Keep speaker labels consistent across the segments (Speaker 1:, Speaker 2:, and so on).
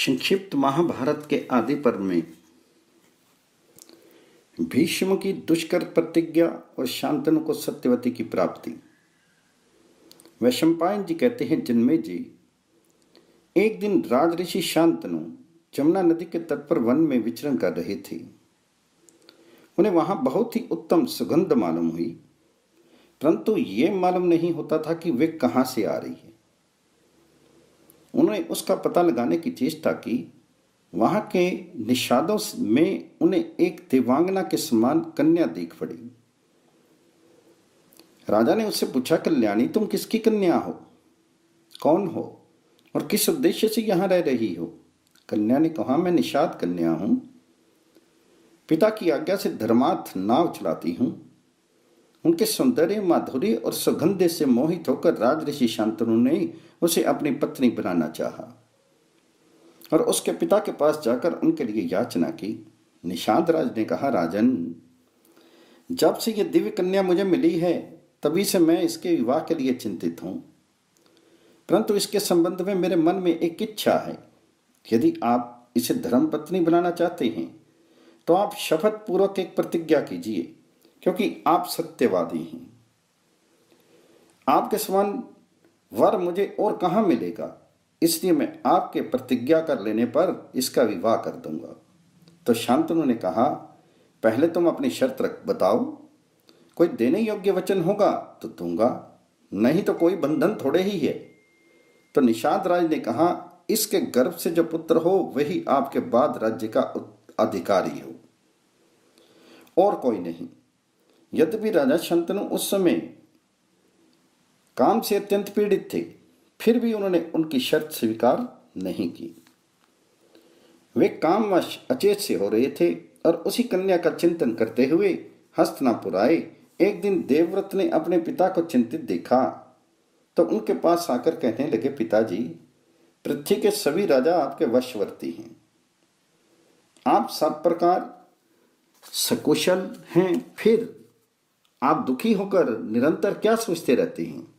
Speaker 1: संक्षिप्त महाभारत के आदि पर्व में। भीष्म की दुष्कर प्रतिज्ञा और शांतनु को सत्यवती की प्राप्ति। वैशंपायन जी कहते हैं, जन्मे जी, एक दिन राज ऋषि शांतनु जमुना नदी के तट पर वन में विचरण कर रहे थे। उन्हें वहाँ बहुत ही उत्तम सुगंध मालूम हुई, परंतु ये मालूम नहीं होता था कि वे कहाँ से आ रही है। उन्होंने उसका पता लगाने की चेष्टा की। वहाँ के निषादों में उन्हें एक देवांगना के समान कन्या देख पड़ी। राजा ने उससे पूछा, कल्याणी, तुम किसकी कन्या हो? कौन हो? और किस उद्देश्य से यहाँ रह रही हो? कन्या ने कहा, मैं निषाद कन्या हूँ। पिता की आज्ञा से धर्मार्थ नाव चलाती हूँ। उनके सौंदर्य, माधुर्य और सुगंधे से मोहित होकर राज ऋषि शांतनु ने उसे अपनी पत्नी बनाना चाहा और उसके पिता के पास जाकर उनके लिए याचना की। निशांत राज ने कहा, राजन, जब से ये दिव्य कन्या मुझे मिली है, तभी से मैं इसके विवाह के लिए चिंतित हूँ। परंतु इसके संबंध में मेरे मन में एक इच्छा है। यदि आप इसे धर्म पत्नी बनाना चाहते हैं तो आप शपथ पूर्वक एक प्रतिज्ञा कीजिए। क्योंकि आप सत्यवादी हैं। आपके समान वर मुझे और कहाँ मिलेगा? इसलिए मैं आपके प्रतिज्ञा कर लेने पर इसका विवाह कर दूँगा। तो शांतनु ने कहा, पहले तुम अपनी शर्त रख, बताओ। कोई देने योग्य वचन होगा तो दूँगा, नहीं तो कोई बंधन थोड़े ही है। तो निषाद राज ने कहा, इसके गर्भ से जो पुत्र हो, वही आपके बाद राज्य का अधिकारी हो। और कोई नहीं। यद्यपि राजा शंतनु उस समय काम से अत्यंत पीड़ित थे, फिर भी उन्होंने उनकी शर्त स्वीकार नहीं की। वे कामवश अचेत से हो रहे थे और उसी कन्या का चिंतन करते हुए हस्तनापुर आए। एक दिन देवव्रत ने अपने पिता को चिंतित देखा तो उनके पास आकर कहने लगे, पिताजी, पृथ्वी के सभी राजा आपके वशवर्ती हैं। आप सब प्रकार सकुशल हैं, फिर आप दुखी होकर निरंतर क्या सोचते रहते हैं?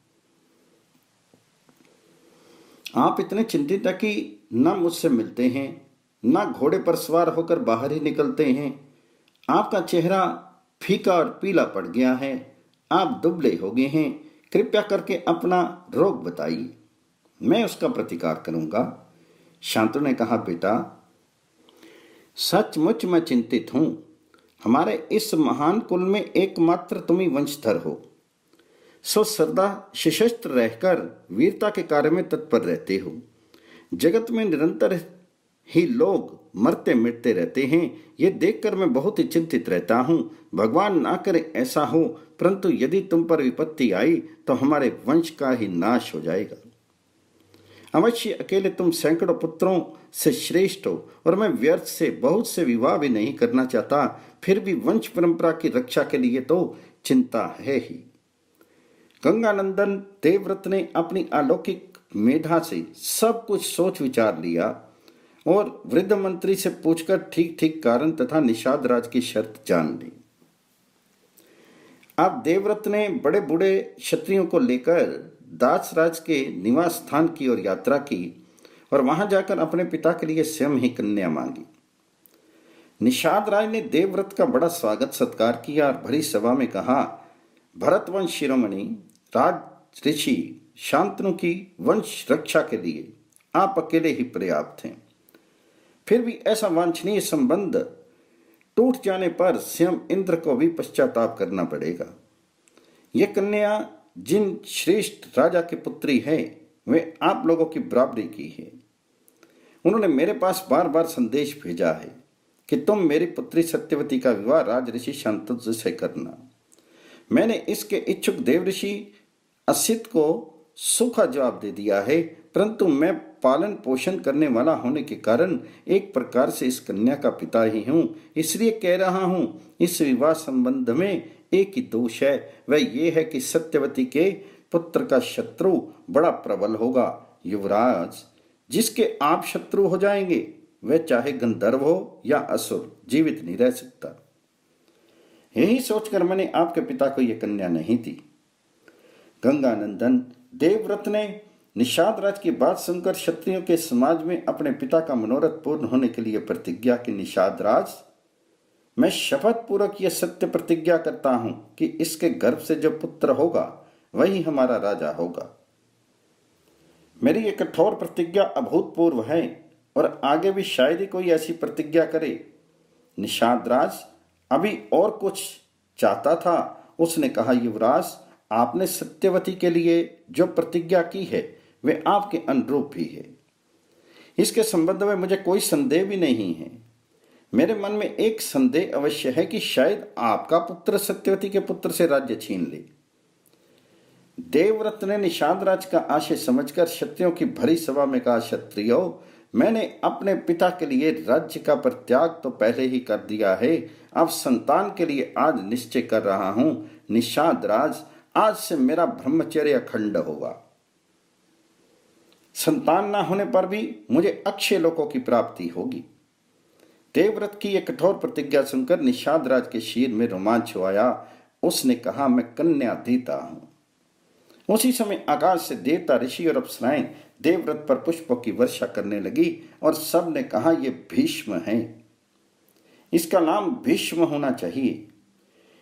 Speaker 1: आप इतने चिंतित है कि न मुझसे मिलते हैं, न घोड़े पर सवार होकर बाहर ही निकलते हैं। आपका चेहरा फीका और पीला पड़ गया है। आप दुबले हो गए हैं। कृपया करके अपना रोग बताइए। मैं उसका प्रतिकार करूँगा। शांतु ने कहा, बेटा, सचमुच मैं चिंतित हूँ। हमारे इस महान कुल में एकमात्र तुम ही वंशधर हो। सो सदा सशस्त्र रहकर वीरता के कार्य में तत्पर रहते हो। जगत में निरंतर ही लोग मरते मिटते रहते हैं, ये देखकर मैं बहुत ही चिंतित रहता हूँ। भगवान ना करे ऐसा हो, परंतु यदि तुम पर विपत्ति आई तो हमारे वंश का ही नाश हो जाएगा। अवश्य अकेले तुम सैकड़ों पुत्रों से श्रेष्ठ हो, और मैं व्यर्थ से बहुत से विवाह भी नहीं करना चाहता। फिर भी वंश परंपरा की रक्षा के लिए तो चिंता है ही। गंगानंदन देवव्रत ने अपनी अलौकिक मेधा से सब कुछ सोच विचार लिया और वृद्ध मंत्री से पूछकर ठीक ठीक कारण तथा निषाद राज की शर्त जान ली। अब देवव्रत ने बड़े बूढ़े क्षत्रियों को लेकर दासराज के निवास स्थान की ओर यात्रा की और वहाँ जाकर अपने पिता के लिए स्वयं ही कन्या मांगी। निषाद राज ने देवव्रत का बड़ा स्वागत सत्कार किया और भरी सभा में कहा, भरतवंश शिरोमणि, राज ऋषि शांतनु की वंश रक्षा के लिए आप अकेले ही पर्याप्त हैं। फिर भी ऐसा वांछनीय संबंध टूट जाने पर स्वयं इंद्र को भी पश्चाताप करना पड़ेगा। यह कन्या, जिन श्रेष्ठ राजा की पुत्री है, वे आप लोगों की बराबरी की है। उन्होंने मेरे पास बार बार संदेश भेजा है। कि तुम मेरी पुत्री सत्यवती का विवाह राज ऋषि शांतनु से करना। मैंने इसके इच्छुक देव ऋषि असित को सूखा जवाब दे दिया है, परंतु मैं पालन पोषण करने वाला होने के कारण एक प्रकार से इस कन्या का पिता ही हूँ, इसलिए कह रहा हूँ, इस विवाह संबंध में एक ही दोष है, वह ये है कि सत्यवती के पुत्र का शत्रु बड़ा प्रबल होगा, युवराज, जिसके आप शत्रु हो जाएँगे। वह चाहे गंधर्व हो या असुर, जीवित नहीं रह सकता। यही सोचकर मैंने आपके पिता को यह कन्या नहीं दी। गंगानंदन, देवव्रत ने निषाद राज की बात सुनकर क्षत्रियों के समाज में अपने पिता का मनोरथ पूर्ण होने के लिए प्रतिज्ञा की, निषाद राज, मैं शपथ पूर्वक यह सत्य प्रतिज्ञा करता हूँ कि इसके गर्भ से जो पुत्र होगा, वही हमारा राजा होगा। मेरी यह कठोर प्रतिज्ञा अभूतपूर्व है। और आगे भी शायद ही कोई ऐसी प्रतिज्ञा करे। निषाद राज अभी और कुछ चाहता था। उसने कहा, युवराज, आपने सत्यवती के लिए जो प्रतिज्ञा की है, वे आपके अनुरूप भी है। इसके संबंध में मुझे कोई संदेह भी नहीं है। मेरे मन में एक संदेह अवश्य है कि शायद आपका पुत्र सत्यवती के पुत्र से राज्य छीन ले। देवव्रत ने निषाद राज का आशय समझकर क्षत्रियों की भरी सभा में कहा, क्षत्रियो मैंने अपने पिता के लिए राज्य का परित्याग तो पहले ही कर दिया है। अब संतान के लिए आज निश्चय कर रहा हूँ। निषाद राज, आज से मेरा ब्रह्मचर्य अखंड होगा। संतान ना होने पर भी मुझे अक्षय लोकों की प्राप्ति होगी। देवव्रत की यह कठोर प्रतिज्ञा सुनकर निषाद राज के शीर में रोमांच आया उसने कहा, मैं कन्या देता हूँ। उसी समय आकाश से देवता ऋषि और अप्सराएँ देवव्रत पर पुष्पों की वर्षा करने लगी और सबने कहा यह भीष्म है। इसका नाम भीष्म होना चाहिए।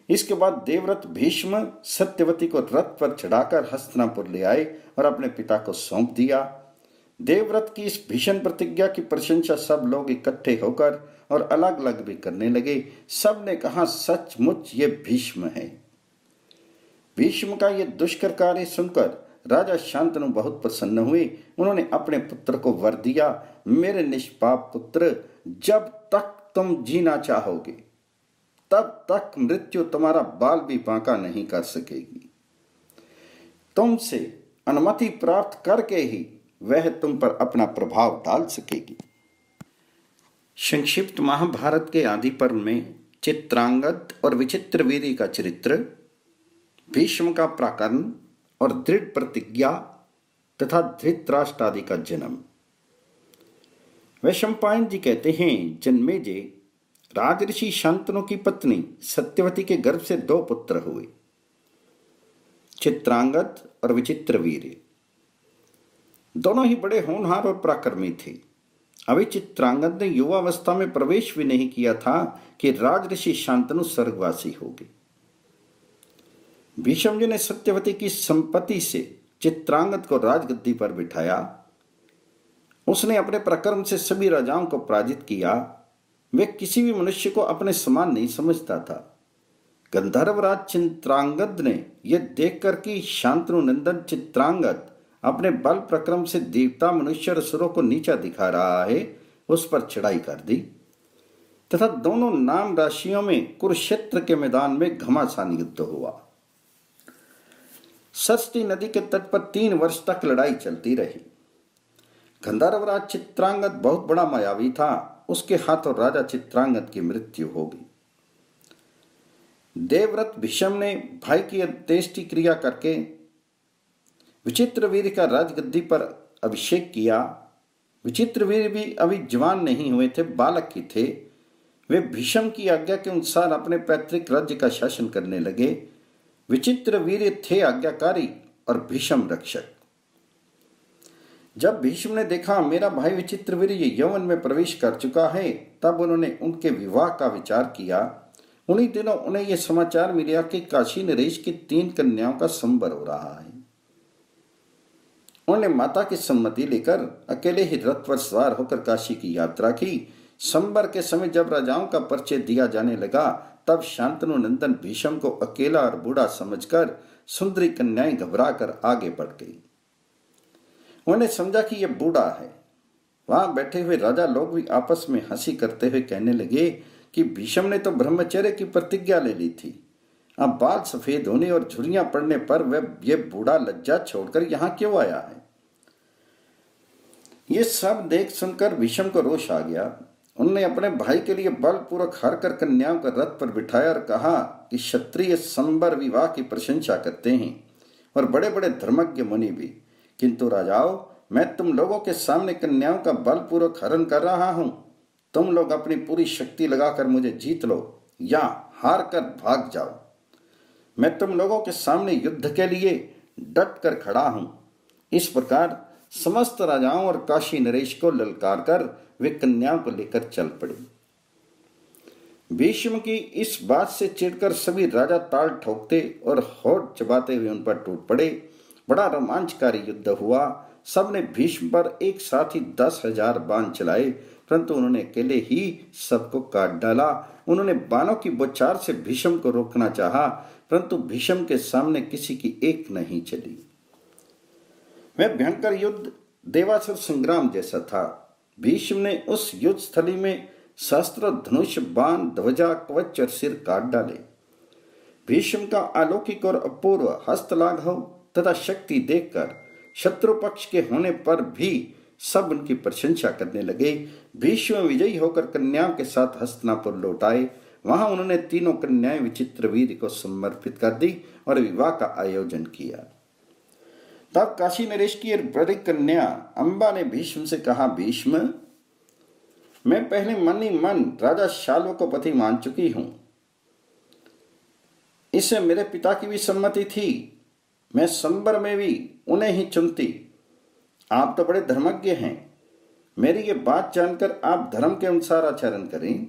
Speaker 1: इसके बाद देवव्रत भीष्म सत्यवती को रथ पर चढ़ाकर हस्तनापुर ले आए और अपने पिता को सौंप दिया। देवव्रत की इस भीषण प्रतिज्ञा की प्रशंसा सब लोग इकट्ठे होकर और अलग अलग भी करने लगे। सबने कहा, सचमुच ये भीष्म है। भीष्म का ये दुष्कर कार्य सुनकर राजा शांतनु बहुत प्रसन्न हुए। उन्होंने अपने पुत्र को वर दिया, मेरे निष्पाप पुत्र, जब तक तुम जीना चाहोगे, तब तक मृत्यु तुम्हारा बाल भी बांका नहीं कर सकेगी। तुमसे अनुमति प्राप्त करके ही वह तुम पर अपना प्रभाव डाल सकेगी। संक्षिप्त महाभारत के आदि पर्व में चित्रांगद और विचित्र वीरी का चरित्र, भीष्म का प्राकरण और दृढ़ प्रतिज्ञा तथा धृतराष्ट्र आदि का जन्म। वैशंपायन जी कहते हैं, जन्मे जे राजऋषि शांतनु की पत्नी सत्यवती के गर्भ से दो पुत्र हुए। चित्रांगद और विचित्र वीर। दोनों ही बड़े होनहार और पराक्रमी थे। अभी चित्रांगद ने युवावस्था में प्रवेश भी नहीं किया था कि राजऋषि शांतनु स्वर्गवासी हो गए। भीषम जी ने सत्यवती की संपत्ति से चित्रांगद को राजगद्दी पर बिठाया। उसने अपने प्रकर्म से सभी राजाओं को पराजित किया। वे किसी भी मनुष्य को अपने समान नहीं समझता था। गंधर्वराज चित्रांगद ने यह देखकर कि शांतनु नंदन चित्रांगद अपने बल प्रक्रम से देवता, मनुष्य और सुरों को नीचा दिखा रहा है, उस पर चढ़ाई कर दी। तथा दोनों नाम राशियों में कुरुक्षेत्र के मैदान में घमासान युद्ध हुआ। सरस्वती नदी के तट पर तीन वर्ष तक लड़ाई चलती रही। गंधर्वराज चित्रांगद बहुत बड़ा मायावी था। उसके हाथों राजा चित्रांगद की मृत्यु हो गई। देवव्रत भीषम ने भाई की अंत्येष्टि क्रिया करके विचित्र वीर का राजगद्दी पर अभिषेक किया। विचित्र वीर भी अभी जवान नहीं हुए थे, बालक ही थे। वे भीषम की आज्ञा के अनुसार अपने पैतृक राज्य का शासन करने लगे। विचित्र वीर थे आज्ञाकारी और भीषम रक्षक। जब भीष्म ने देखा, मेरा भाई विचित्र वीर यवन में प्रवेश कर चुका है, तब उन्होंने उनके विवाह का विचार किया। उन्हीं दिनों उन्हें यह समाचार मिला कि काशी नरेश की तीन कन्याओं का संबर हो रहा है। उन्होंने माता की सम्मति लेकर अकेले ही रथ पर सवार होकर काशी की यात्रा की। संबर के समय जब राजाओं का परिचय दिया जाने लगा तब शांतनु नंदन भीषम को अकेला और बूढ़ा समझकर सुंदरी कन्याएँ घबरा कर आगे बढ़ गई। उन्होंने समझा कि यह बूढ़ा है। वहाँ बैठे हुए राजा लोग भी आपस में हँसी करते हुए कहने लगे कि भीषम ने तो ब्रह्मचर्य की प्रतिज्ञा ले ली थी। अब बाल सफ़ेद होने और झुरियाँ पड़ने पर वह ये बूढ़ा लज्जा छोड़कर यहाँ क्यों आया है? ये सब देख सुनकर भीषम को रोष आ गया। उनने अपने भाई के लिए बलपूर्वक हर कर कन्याओं का रथ पर बिठाया और कहा कि क्षत्रिय संबर विवाह की प्रशंसा करते हैं और बड़े बड़े धर्मज्ञ मुनि भी। किंतु राजाओं, मैं तुम लोगों के सामने कन्याओं का बलपूर्वक हरण कर रहा हूँ। तुम लोग अपनी पूरी शक्ति लगाकर मुझे जीत लो या हार कर भाग जाओ। मैं तुम लोगों के सामने युद्ध के लिए डट कर खड़ा हूँ। इस प्रकार समस्त राजाओं और काशी नरेश को ललकार कर वे कन्या को लेकर चल पड़े। भीष्म की इस बात से चिढ़कर सभी राजा ताल ठोकते और होठ चबाते हुए उन पर टूट पड़े। बड़ा रोमांचकारी युद्ध हुआ। सबने भीष्म पर एक साथ ही दस हज़ार बाण चलाए, परंतु उन्होंने अकेले ही सबको काट डाला। उन्होंने बाणों की बौछार से भीष्म को रोकना चाहा, परंतु भीष्म के सामने किसी की एक नहीं चली। वह भयंकर युद्ध देवासुर संग्राम जैसा था। भीष्म ने उस युद्ध स्थली में शस्त्र धनुष बाण ध्वजा कवच और सिर काट डाले। भीष्म का अलौकिक और अपूर्व हस्तलाघव तथा शक्ति देखकर शत्रु पक्ष के होने पर भी सब उनकी प्रशंसा करने लगे। भीष्म विजयी होकर कन्याओं के साथ हस्तनापुर लौट आए। वहाँ उन्होंने तीनों कन्याएँ विचित्र वीर को समर्पित कर दी और विवाह का आयोजन किया। तब काशी नरेश की बड़ी कन्या अंबा ने भीष्म से कहा, भीष्म, मैं पहले मन ही मन राजा शाल्व को पति मान चुकी हूँ। इससे मेरे पिता की भी सम्मति थी, मैं संबर में भी उन्हें ही चुनती। आप तो बड़े धर्मज्ञ हैं। मेरी ये बात जानकर आप धर्म के अनुसार आचरण करें।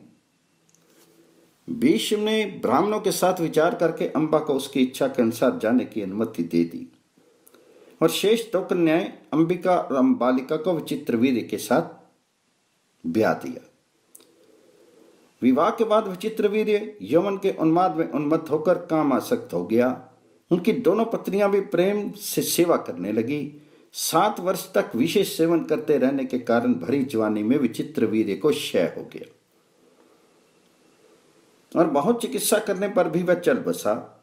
Speaker 1: भीष्म ने ब्राह्मणों के साथ विचार करके अंबा को उसकी इच्छा के अनुसार जाने की अनुमति दे दी। और शेष दो कन्याएँ अंबिका और अंबालिका को विचित्र वीर के साथ ब्याह दिया। विवाह के बाद विचित्र वीर यमन के उन्माद में उन्मत्त होकर काम आसक्त हो गया। उनकी दोनों पत्नियाँ भी प्रेम से सेवा करने लगी। सात वर्ष तक विशेष सेवन करते रहने के कारण भरी जवानी में विचित्र वीर को क्षय हो गया। और बहुत चिकित्सा करने पर भी वह चल बसा।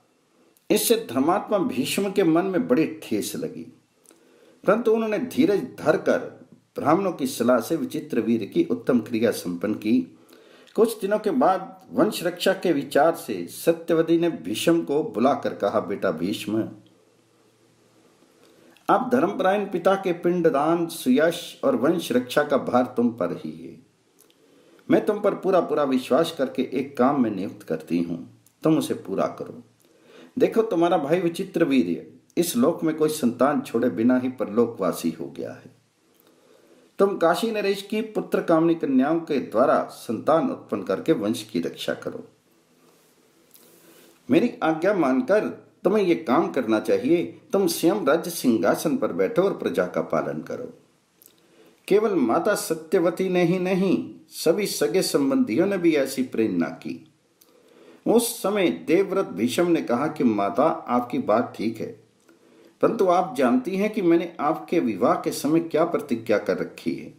Speaker 1: इससे धर्मात्मा भीष्म के मन में बड़ी ठेस लगी। परंतु उन्होंने धीरज धरकर ब्राह्मणों की सलाह से विचित्र वीर की उत्तम क्रिया संपन्न की। कुछ दिनों के बाद वंश रक्षा के विचार से सत्यवती ने भीष्म को बुलाकर कहा, बेटा भीष्म अब धर्मपरायण पिता के पिंडदान, सुयश और वंश रक्षा का भार तुम पर ही है। मैं तुम पर पूरा पूरा विश्वास करके एक काम में नियुक्त करती हूँ। तुम उसे पूरा करो। देखो, तुम्हारा भाई विचित्र वीर इस लोक में कोई संतान छोड़े बिना ही परलोकवासी हो गया है। तुम काशी नरेश की पुत्र कामनी कन्याओं के द्वारा संतान उत्पन्न करके वंश की रक्षा करो। मेरी आज्ञा मानकर तुम्हें यह काम करना चाहिए। तुम स्वयं राज्य सिंहासन पर बैठो और प्रजा का पालन करो। केवल माता सत्यवती ने ही नहीं, सभी सगे संबंधियों ने भी ऐसी प्रेरणा की। उस समय देवव्रत भीषम ने कहा कि माता, आपकी बात ठीक है। परंतु आप जानती हैं कि मैंने आपके विवाह के समय क्या प्रतिज्ञा कर रखी है।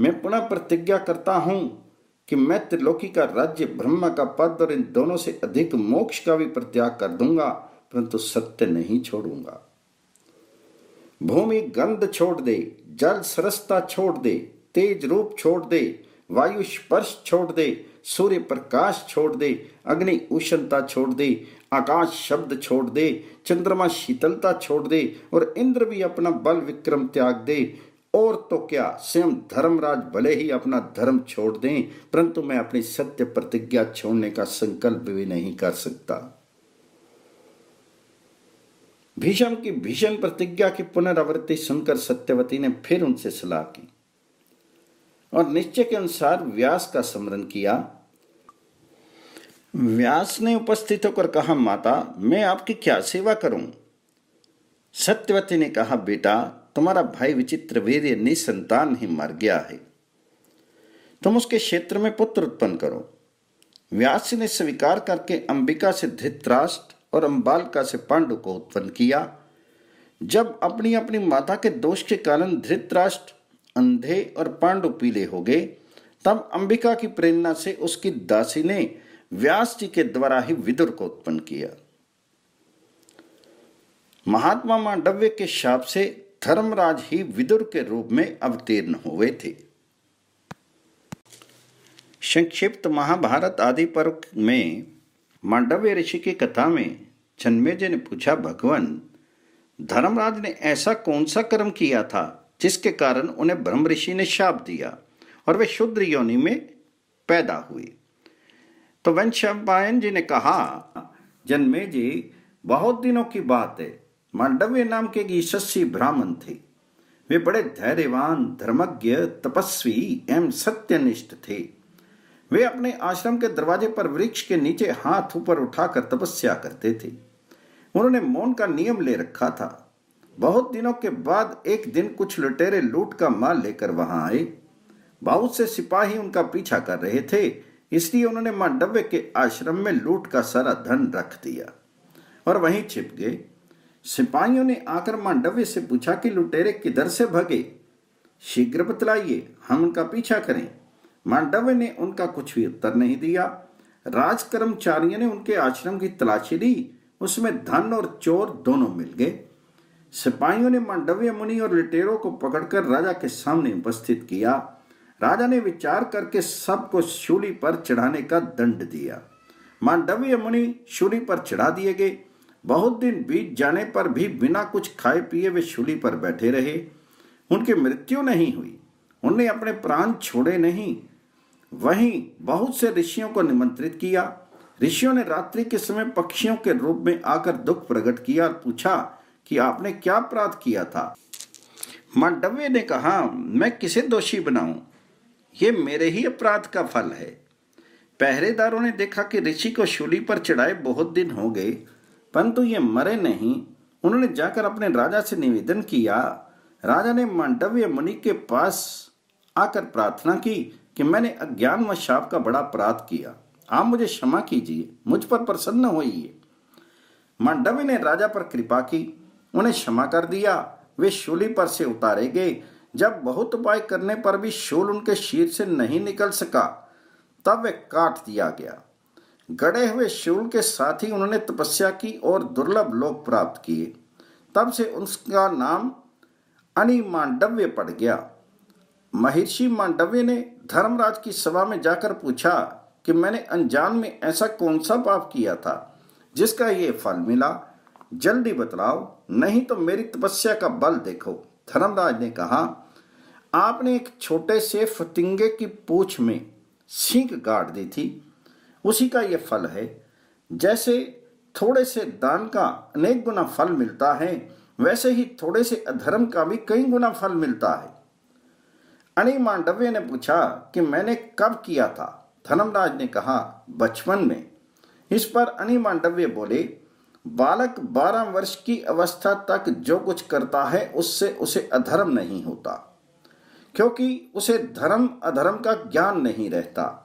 Speaker 1: मैं पुनः प्रतिज्ञा करता हूँ कि मैं त्रिलोकी का राज्य, ब्रह्मा का पद और इन दोनों से अधिक मोक्ष का भी प्रत्याग कर दूँगा, परंतु सत्य नहीं छोड़ूँगा। भूमि गंध छोड़ दे, जल सरसता छोड़ दे, तेज रूप छोड़ दे, वायु स्पर्श छोड़ दे सूर्य प्रकाश छोड़ दे, अग्नि उष्णता छोड़ दे, आकाश शब्द छोड़ दे, चंद्रमा शीतलता छोड़ दे और इंद्र भी अपना बल विक्रम त्याग दे। और तो क्या, स्वयं धर्मराज भले ही अपना धर्म छोड़ दें, परंतु मैं अपनी सत्य प्रतिज्ञा छोड़ने का संकल्प भी नहीं कर सकता। भीषण की भीषण प्रतिज्ञा की पुनरावृत्ति सुनकर सत्यवती ने फिर उनसे सलाह की और निश्चय के अनुसार व्यास का स्मरण किया। व्यास ने उपस्थित होकर कहा, माता, मैं आपकी क्या सेवा करूँ? सत्यवती ने कहा, बेटा, तुम्हारा भाई विचित्र वीर निसंतान ही मर गया है। तुम उसके क्षेत्र में पुत्र उत्पन्न करो। व्यास ने स्वीकार करके अंबिका से धृतराष्ट्र और अंबालिका से पांडु को उत्पन्न किया। जब अपनी अपनी माता के दोष के कारण धृतराष्ट्र अंधे और पांडु पीले हो गए, तब अंबिका की प्रेरणा से उसकी दासी ने व्यास जी के द्वारा ही विदुर को उत्पन्न किया। महात्मा मांडव्य के शाप से धर्मराज ही विदुर के रूप में अवतीर्ण हुए थे। संक्षिप्त महाभारत आदि पर्व में मांडव्य ऋषि की कथा में जन्मेजय ने पूछा, भगवान, धर्मराज ने ऐसा कौन सा कर्म किया था जिसके कारण उन्हें ब्रह्म ऋषि ने शाप दिया और वे शुद्र योनि में पैदा हुए? तो वंशपायन जी ने कहा, जन्मे जी, बहुत दिनों की बात है। मांडव्य नाम के यशस्वी ब्राह्मण थे। वे बड़े धैर्यवान, धर्मज्ञ, तपस्वी एवं सत्यनिष्ठ थे। वे अपने आश्रम के दरवाजे पर वृक्ष के नीचे हाथ ऊपर उठाकर तपस्या करते थे। उन्होंने मौन का नियम ले रखा था। बहुत दिनों के बाद एक दिन कुछ लुटेरे लूट का माल लेकर वहाँ आए। बहुत से सिपाही उनका पीछा कर रहे थे। इसलिए उन्होंने मांडव्य के आश्रम में लूट का सारा धन रख दिया और वहीं छिप गए। सिपाहियों ने आकर मांडव्य से पूछा कि लुटेरे किधर से भगे? शीघ्र बतलाइए, हम उनका पीछा करें। मांडव्य ने उनका कुछ भी उत्तर नहीं दिया। राज कर्मचारियों ने उनके आश्रम की तलाशी ली। उसमें धन और चोर दोनों मिल गए। सिपाहियों ने मांडव्य मुनि और लुटेरों को पकड़कर राजा के सामने उपस्थित किया। राजा ने विचार करके सबको शूली पर चढ़ाने का दंड दिया। मांडव्य मुनि शूली पर चढ़ा दिए गए। बहुत दिन बीत जाने पर भी बिना कुछ खाए पिए वे शूली पर बैठे रहे। उनकी मृत्यु नहीं हुई। उन्हें अपने प्राण छोड़े नहीं। वहीं बहुत से ऋषियों को निमंत्रित किया। ऋषियों ने रात्रि के समय पक्षियों के रूप में आकर दुख प्रकट किया और पूछा कि आपने क्या अपराध किया था? मांडव्य ने कहा, मैं किसे दोषी बनाऊँ? ये मेरे ही अपराध का फल है। पहरेदारों ने देखा कि ऋषि को शूली पर चढ़ाए बहुत दिन हो गए, परंतु ये मरे नहीं। उन्होंने जाकर अपने राजा से निवेदन किया। राजा ने मांडव्य मुनि के पास आकर प्रार्थना की कि मैंने अज्ञान व शाप का बड़ा अपराध किया। आप मुझे क्षमा कीजिए, मुझ पर प्रसन्न होइए। मांडव्य ने राजा पर कृपा की, उन्हें क्षमा कर दिया। वे शूली पर से उतारे गए जब बहुत उपाय करने पर भी शूल उनके शीर से नहीं निकल सका, तब वे काट दिया गया। गड़े हुए शूल के साथ ही उन्होंने तपस्या की और दुर्लभ लोक प्राप्त किए। तब से उसका नाम अनिमांडव्य पड़ गया। महर्षि मांडव्य ने धर्मराज की सभा में जाकर पूछा कि मैंने अनजान में ऐसा कौन सा पाप किया था, जिसका ये फल मिला? जल्दी बतलाओ, नहीं तो मेरी तपस्या का बल देखो। धर्मराज ने कहा आपने एक छोटे से फतिंगे की पूछ में सीख गाड़ दी थी। उसी का यह फल है। जैसे थोड़े से दान का अनेक गुना फल मिलता है, वैसे ही थोड़े से अधर्म का भी कई गुना फल मिलता है। अणि मांडव्य ने पूछा कि मैंने कब किया था? धर्मराज ने कहा, बचपन में। इस पर अणि मांडव्य बोले, बालक बारह वर्ष की अवस्था तक जो कुछ करता है, उससे उसे अधर्म नहीं होता। क्योंकि उसे धर्म अधर्म का ज्ञान नहीं रहता।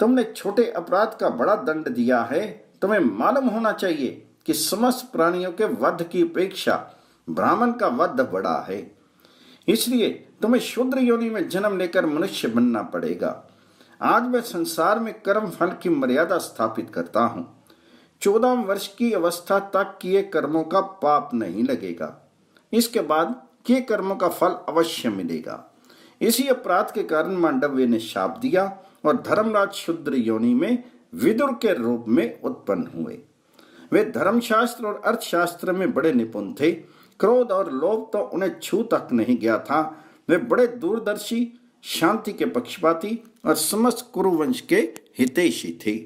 Speaker 1: तुमने छोटे अपराध का बड़ा दंड दिया है। तुम्हें मालूम होना चाहिए कि समस्त प्राणियों के वध की अपेक्षा ब्राह्मण का वध बड़ा है। इसलिए तुम्हें शुद्र योनि में जन्म लेकर मनुष्य बनना पड़ेगा। आज मैं संसार में कर्म फल की मर्यादा स्थापित करता हूँ। चौदह वर्ष की अवस्था तक किए कर्मों का पाप नहीं लगेगा। इसके बाद किए कर्मों का फल अवश्य मिलेगा। इसी अपराध के कारण मांडव्य ने शाप दिया और धर्मराज शुद्र योनि में विदुर के रूप में उत्पन्न हुए। वे धर्मशास्त्र और अर्थशास्त्र में बड़े निपुण थे। क्रोध और लोभ तो उन्हें छू तक नहीं गया था। वे बड़े दूरदर्शी, शांति के पक्षपाती और समस्त कुरुवंश के हितेशी थे।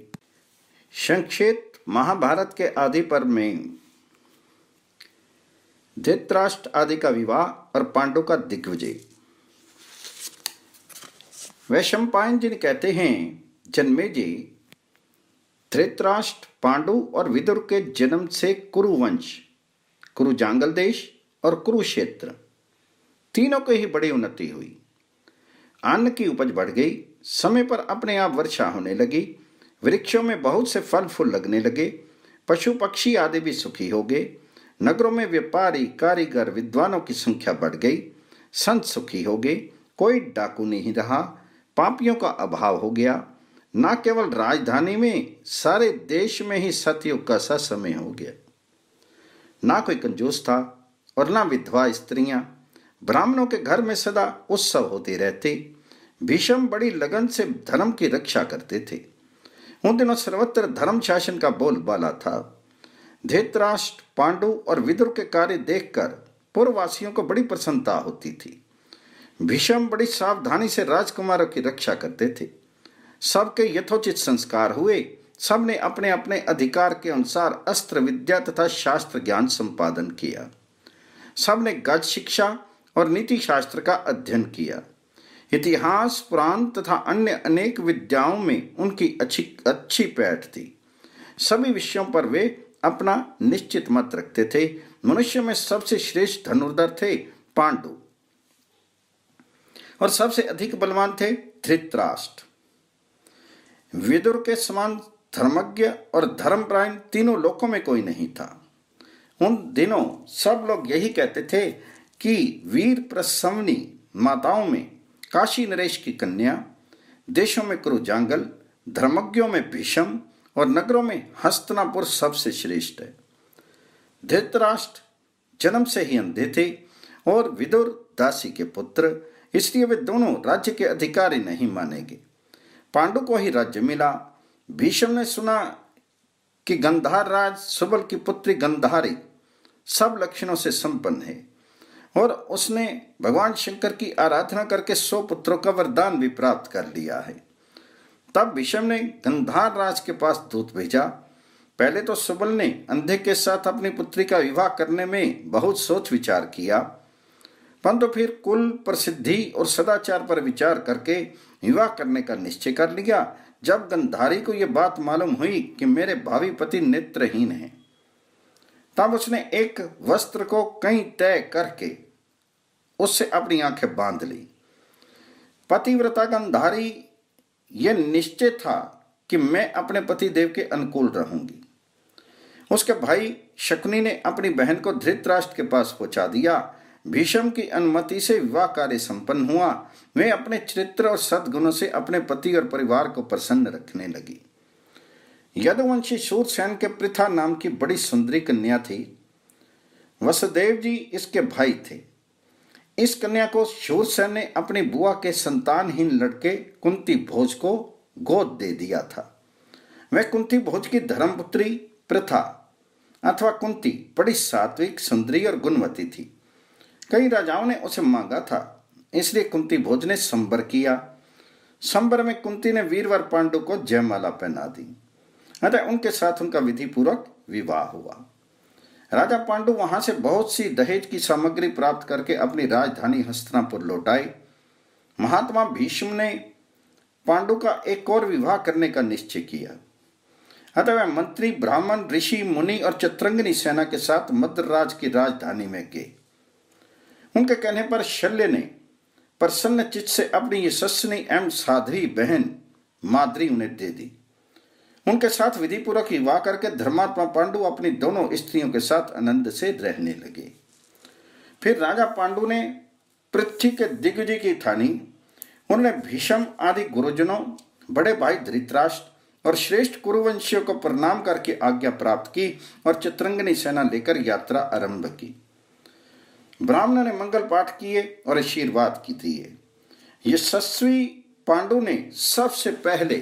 Speaker 1: संक्षेप, महाभारत के आदि पर में धृतराष्ट्र आदि का विवाह और पांडु का दिग्विजय। वैशंपायन जी कहते हैं, जन्मे जी, धृतराष्ट्र, पांडु और विदुर के जन्म से कुरुवंश कुरु जांगल देश और कुरुक्षेत्र। तीनों को ही बड़ी उन्नति हुई। अन्न की उपज बढ़ गई, समय पर अपने आप वर्षा होने लगी, वृक्षों में बहुत से फल फूल लगने लगे, पशु पक्षी आदि भी सुखी हो गए, नगरों में व्यापारी, कारीगर, विद्वानों की संख्या बढ़ गई, संत सुखी हो गए, कोई डाकू नहीं रहा पापियों का अभाव हो गया। न केवल राजधानी में, सारे देश में ही सतयुग का सा समय हो गया। ना कोई कंजूस था और ना विधवा स्त्रियाँ। ब्राह्मणों के घर में सदा उत्सव होते रहते। भीषम बड़ी लगन से धर्म की रक्षा करते थे। उन दिनों सर्वत्र धर्म शासन का बोलबाला था। धृतराष्ट्र, पांडु और विदुर के कार्य देखकर पूर्ववासियों को बड़ी प्रसन्नता होती थी। भीषम बड़ी सावधानी से राजकुमारों की रक्षा करते थे। सबके यथोचित संस्कार हुए। सबने अपने अपने अधिकार के अनुसार अस्त्र विद्या तथा शास्त्र ज्ञान संपादन किया। सबने गज शिक्षा और नीति शास्त्र का अध्ययन किया। इतिहास, पुराण तथा अन्य अनेक विद्याओं में उनकी अच्छी अच्छी पैठ थी। सभी विषयों पर वे अपना निश्चित मत रखते थे। मनुष्य में सबसे श्रेष्ठ धनुर्धर थे पांडु। और सबसे अधिक बलवान थे धृतराष्ट्र। विदुर के समान धर्मज्ञ और धर्मप्रायण तीनों लोकों में कोई नहीं था। उन दिनों सब लोग यही कहते थे कि वीर प्रसवनी माताओं में काशी नरेश की कन्या, देशों में क्रुजांगल, धर्मज्ञों में भीषम और नगरों में हस्तनापुर सबसे श्रेष्ठ है। धृतराष्ट्र जन्म से ही अंधे थे और विदुर दासी के पुत्र इसलिए वे दोनों राज्य के अधिकारी नहीं मानेंगे। पांडु को ही राज्य मिला। भीष्म ने सुना कि गंधार राज, सुबल की पुत्री गंधारी सब लक्षणों से संपन्न है और उसने भगवान शंकर की आराधना करके सौ पुत्रों का वरदान भी प्राप्त कर लिया है। तब भीष्म ने गंधार राज के पास दूत भेजा। पहले तो सुबल ने अंधे के साथ अपनी पुत्री का विवाह करने में बहुत सोच विचार किया। परंतु फिर कुल प्रसिद्धि और सदाचार पर विचार करके विवाह करने का निश्चय कर लिया। जब गंधारी को यह बात मालूम हुई कि मेरे भावी पति नेत्रहीन हैं, तब उसने एक वस्त्र को कहीं तय करके उससे अपनी आँखें बाँध ली। पतिव्रता गंधारी, यह निश्चय था कि मैं अपने पति देव के अनुकूल रहूँगी। उसके भाई शकुनी ने अपनी बहन को धृतराष्ट्र के पास पहुँचा दिया भीष्म की अनुमति से विवाह कार्य संपन्न हुआ। वे अपने चरित्र और सदगुणों से अपने पति और परिवार को प्रसन्न रखने लगी। यदुवंशी सूरसेन के पृथा नाम की बड़ी सुंदरी कन्या थी। वसुदेव जी इसके भाई थे। इस कन्या को शूरसेन ने अपनी बुआ के संतानहीन लड़के कुंती भोज को गोद दे दिया था। वह कुंती भोज की धर्मपुत्री प्रथा अथवा कुंती बड़ी सात्विक, सुंदरी और गुणवती थी। कई राजाओं ने उसे मांगा था, इसलिए कुंती भोज ने संबर किया। संबर में कुंती ने वीरवर पांडु को जयमाला पहना दी, अतः उनके साथ उनका विधि पूर्वक विवाह हुआ। राजा पांडु वहाँ से बहुत सी दहेज की सामग्री प्राप्त करके अपनी राजधानी हस्तिनापुर लौटाई महात्मा भीष्म ने पांडु का एक और विवाह करने का निश्चय किया। अतः वह मंत्री, ब्राह्मण, ऋषि, मुनि और चतरंगनी सेना के साथ मद्रराज की राजधानी में गए। उनके कहने पर शल्य ने प्रसन्न चित्त से अपनी ये सस्नी एवं साधवी बहन माद्री उन्हें दे दी। उनके साथ विधि पूर्वक विवाह करके धर्मात्मा पांडु अपनी दोनों स्त्रियों के साथ आनंद से रहने लगे। फिर राजा पांडु ने पृथ्वी के दिग्विजय की ठानी उन्होंने भीषम आदि गुरुजनों, बड़े भाई धृतराष्ट्र और श्रेष्ठ कुरुवंशियों को प्रणाम करके आज्ञा प्राप्त की और चित्रंगनी सेना लेकर यात्रा आरंभ की। ब्राह्मण ने मंगल पाठ किए और आशीर्वाद की दिए। यशस्वी पांडु ने सबसे पहले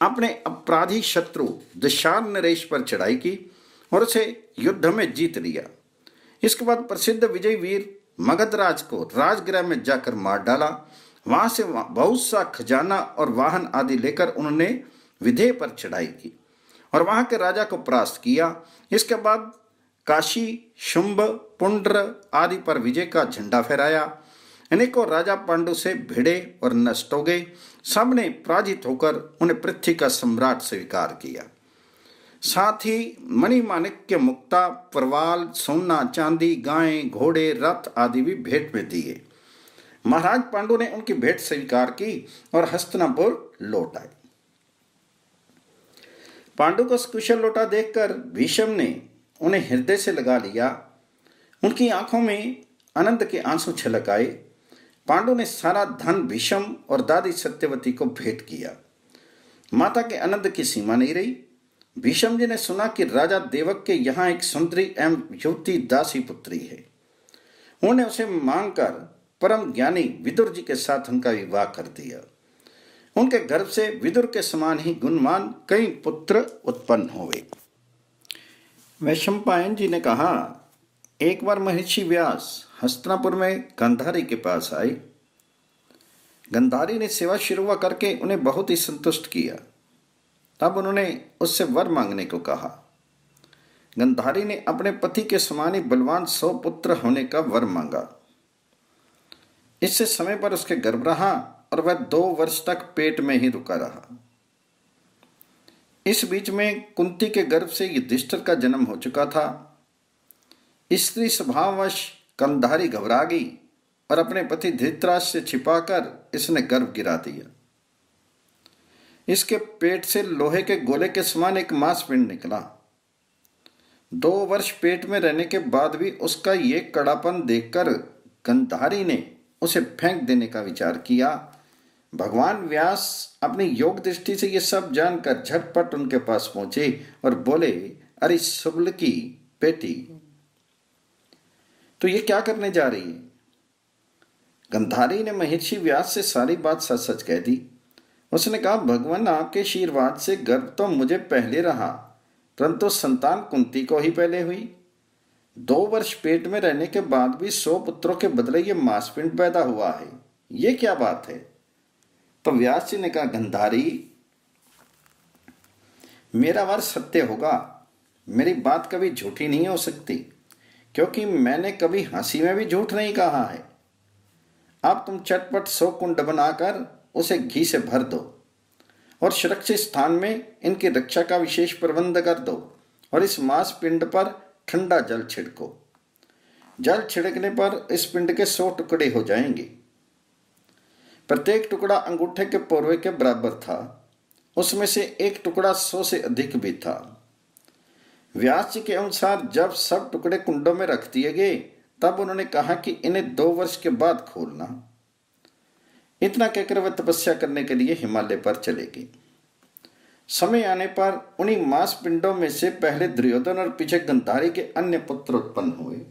Speaker 1: अपने अपराधी शत्रु दशान नरेश पर चढ़ाई की और उसे युद्ध में जीत लिया। इसके बाद प्रसिद्ध विजय वीर मगधराज को राजगृह में जाकर मार डाला। वहाँ से बहुत सा खजाना और वाहन आदि लेकर उन्होंने विधेय पर चढ़ाई की और वहाँ के राजा को परास्त किया। इसके बाद काशी, शुंभ, पुंड्र आदि पर विजय का झंडा फहराया। अनेकों राजा पांडु से भिड़े और नष्ट हो गए। सबने पराजित होकर उन्हें पृथ्वी का सम्राट स्वीकार किया। साथ ही मणि माणिक्य, मुक्ता, परवाल, सोना, चांदी, गायें, घोड़े, रथ आदि भी भेंट में दिए। महाराज पांडु ने उनकी भेंट स्वीकार की और हस्तनापुर लौट आए। पांडु को कुशल लौटा देखकर भीष्म ने उन्हें हृदय से लगा लिया। उनकी आँखों में आनंद के आँसू छलक आए। पांडु ने सारा धन भीषम और दादी सत्यवती को भेंट किया। माता के आनंद की सीमा नहीं रही। भीषम जी ने सुना कि राजा देवक के यहाँ एक सुंदरी एवं युवती दासी पुत्री है। उन्होंने उसे मांगकर परम ज्ञानी विदुर जी के साथ उनका विवाह कर दिया। उनके गर्भ से विदुर के समान ही गुणमान कई पुत्र उत्पन्न हुए। वैशंपायन जी ने कहा, एक बार महर्षि व्यास हस्तनापुर में गंधारी के पास आए गंधारी ने सेवा शुरू करके उन्हें बहुत ही संतुष्ट किया। तब उन्होंने उससे वर मांगने को कहा। गंधारी ने अपने पति के समान ही बलवान सौ पुत्र होने का वर मांगा। इससे समय पर उसके गर्भ रहा और वह दो वर्ष तक पेट में ही रुका रहा। इस बीच में कुंती के गर्भ से युधिष्ठर का जन्म हो चुका था। स्त्री स्वभाववश कंधारी घबरा गई और अपने पति धृतराज से छिपाकर इसने गर्भ गिरा दिया। इसके पेट से लोहे के गोले के समान एक मांसपिंड निकला। दो वर्ष पेट में रहने के बाद भी उसका ये कड़ापन देखकर गंधारी ने उसे फेंक देने का विचार किया भगवान व्यास अपनी योग दृष्टि से ये सब जानकर झटपट उनके पास पहुँचे और बोले, अरे सुबल की बेटी तो ये क्या करने जा रही है? गंधारी ने महर्षि व्यास से सारी बात सच सच कह दी। उसने कहा, भगवान, आपके आशीर्वाद से गर्भ तो मुझे पहले रहा, परंतु संतान कुंती को ही पहले हुई। दो वर्ष पेट में रहने के बाद भी सौ पुत्रों के बदले ये मांसपिंड पैदा हुआ है। ये क्या बात है? तो व्यास जी ने कहा, गंधारी, मेरा वर सत्य होगा। मेरी बात कभी झूठी नहीं हो सकती, क्योंकि मैंने कभी हँसी में भी झूठ नहीं कहा है। अब तुम चटपट सौ कुंड बनाकर उसे घी से भर दो और सुरक्षित स्थान में इनकी रक्षा का विशेष प्रबंध कर दो और इस मांस पिंड पर ठंडा जल छिड़को। जल छिड़कने पर इस पिंड के सौ टुकड़े हो जाएँगे। प्रत्येक टुकड़ा अंगूठे के पोरवे के बराबर था। उसमें से एक टुकड़ा सौ से अधिक भी था। व्यास जी के अनुसार जब सब टुकड़े कुंडों में रख दिए गए, तब उन्होंने कहा कि इन्हें दो वर्ष के बाद खोलना। इतना कहकर वह तपस्या करने के लिए हिमालय पर चलेगी समय आने पर उन्हीं मांस पिंडों में से पहले दुर्योधन और पीछे गंधारी के अन्य पुत्र उत्पन्न हुए।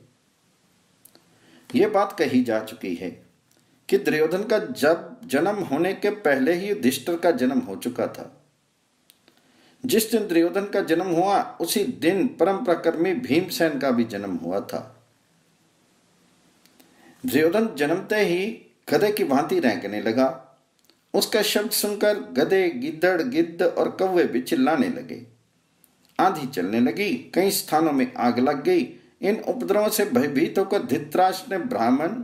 Speaker 1: ये बात कही जा चुकी है। कि दुर्योधन का जब जन्म होने के पहले ही युधिष्ठर का जन्म हो चुका था। जिस दिन दुर्योधन का जन्म हुआ, उसी दिन परम प्रकर्मी भीमसेन का भी जन्म हुआ था। दुर्योधन जन्मते ही गधे की भांति रैंकने लगा। उसका शब्द सुनकर गधे गिद्दड़ गिद्ध और कौवे भी चिल्लाने लगे। आंधी चलने लगी, कई स्थानों में आग लग गई। इन उपद्रवों से भयभीत होकर धित्राष्ट्र ने ब्राह्मण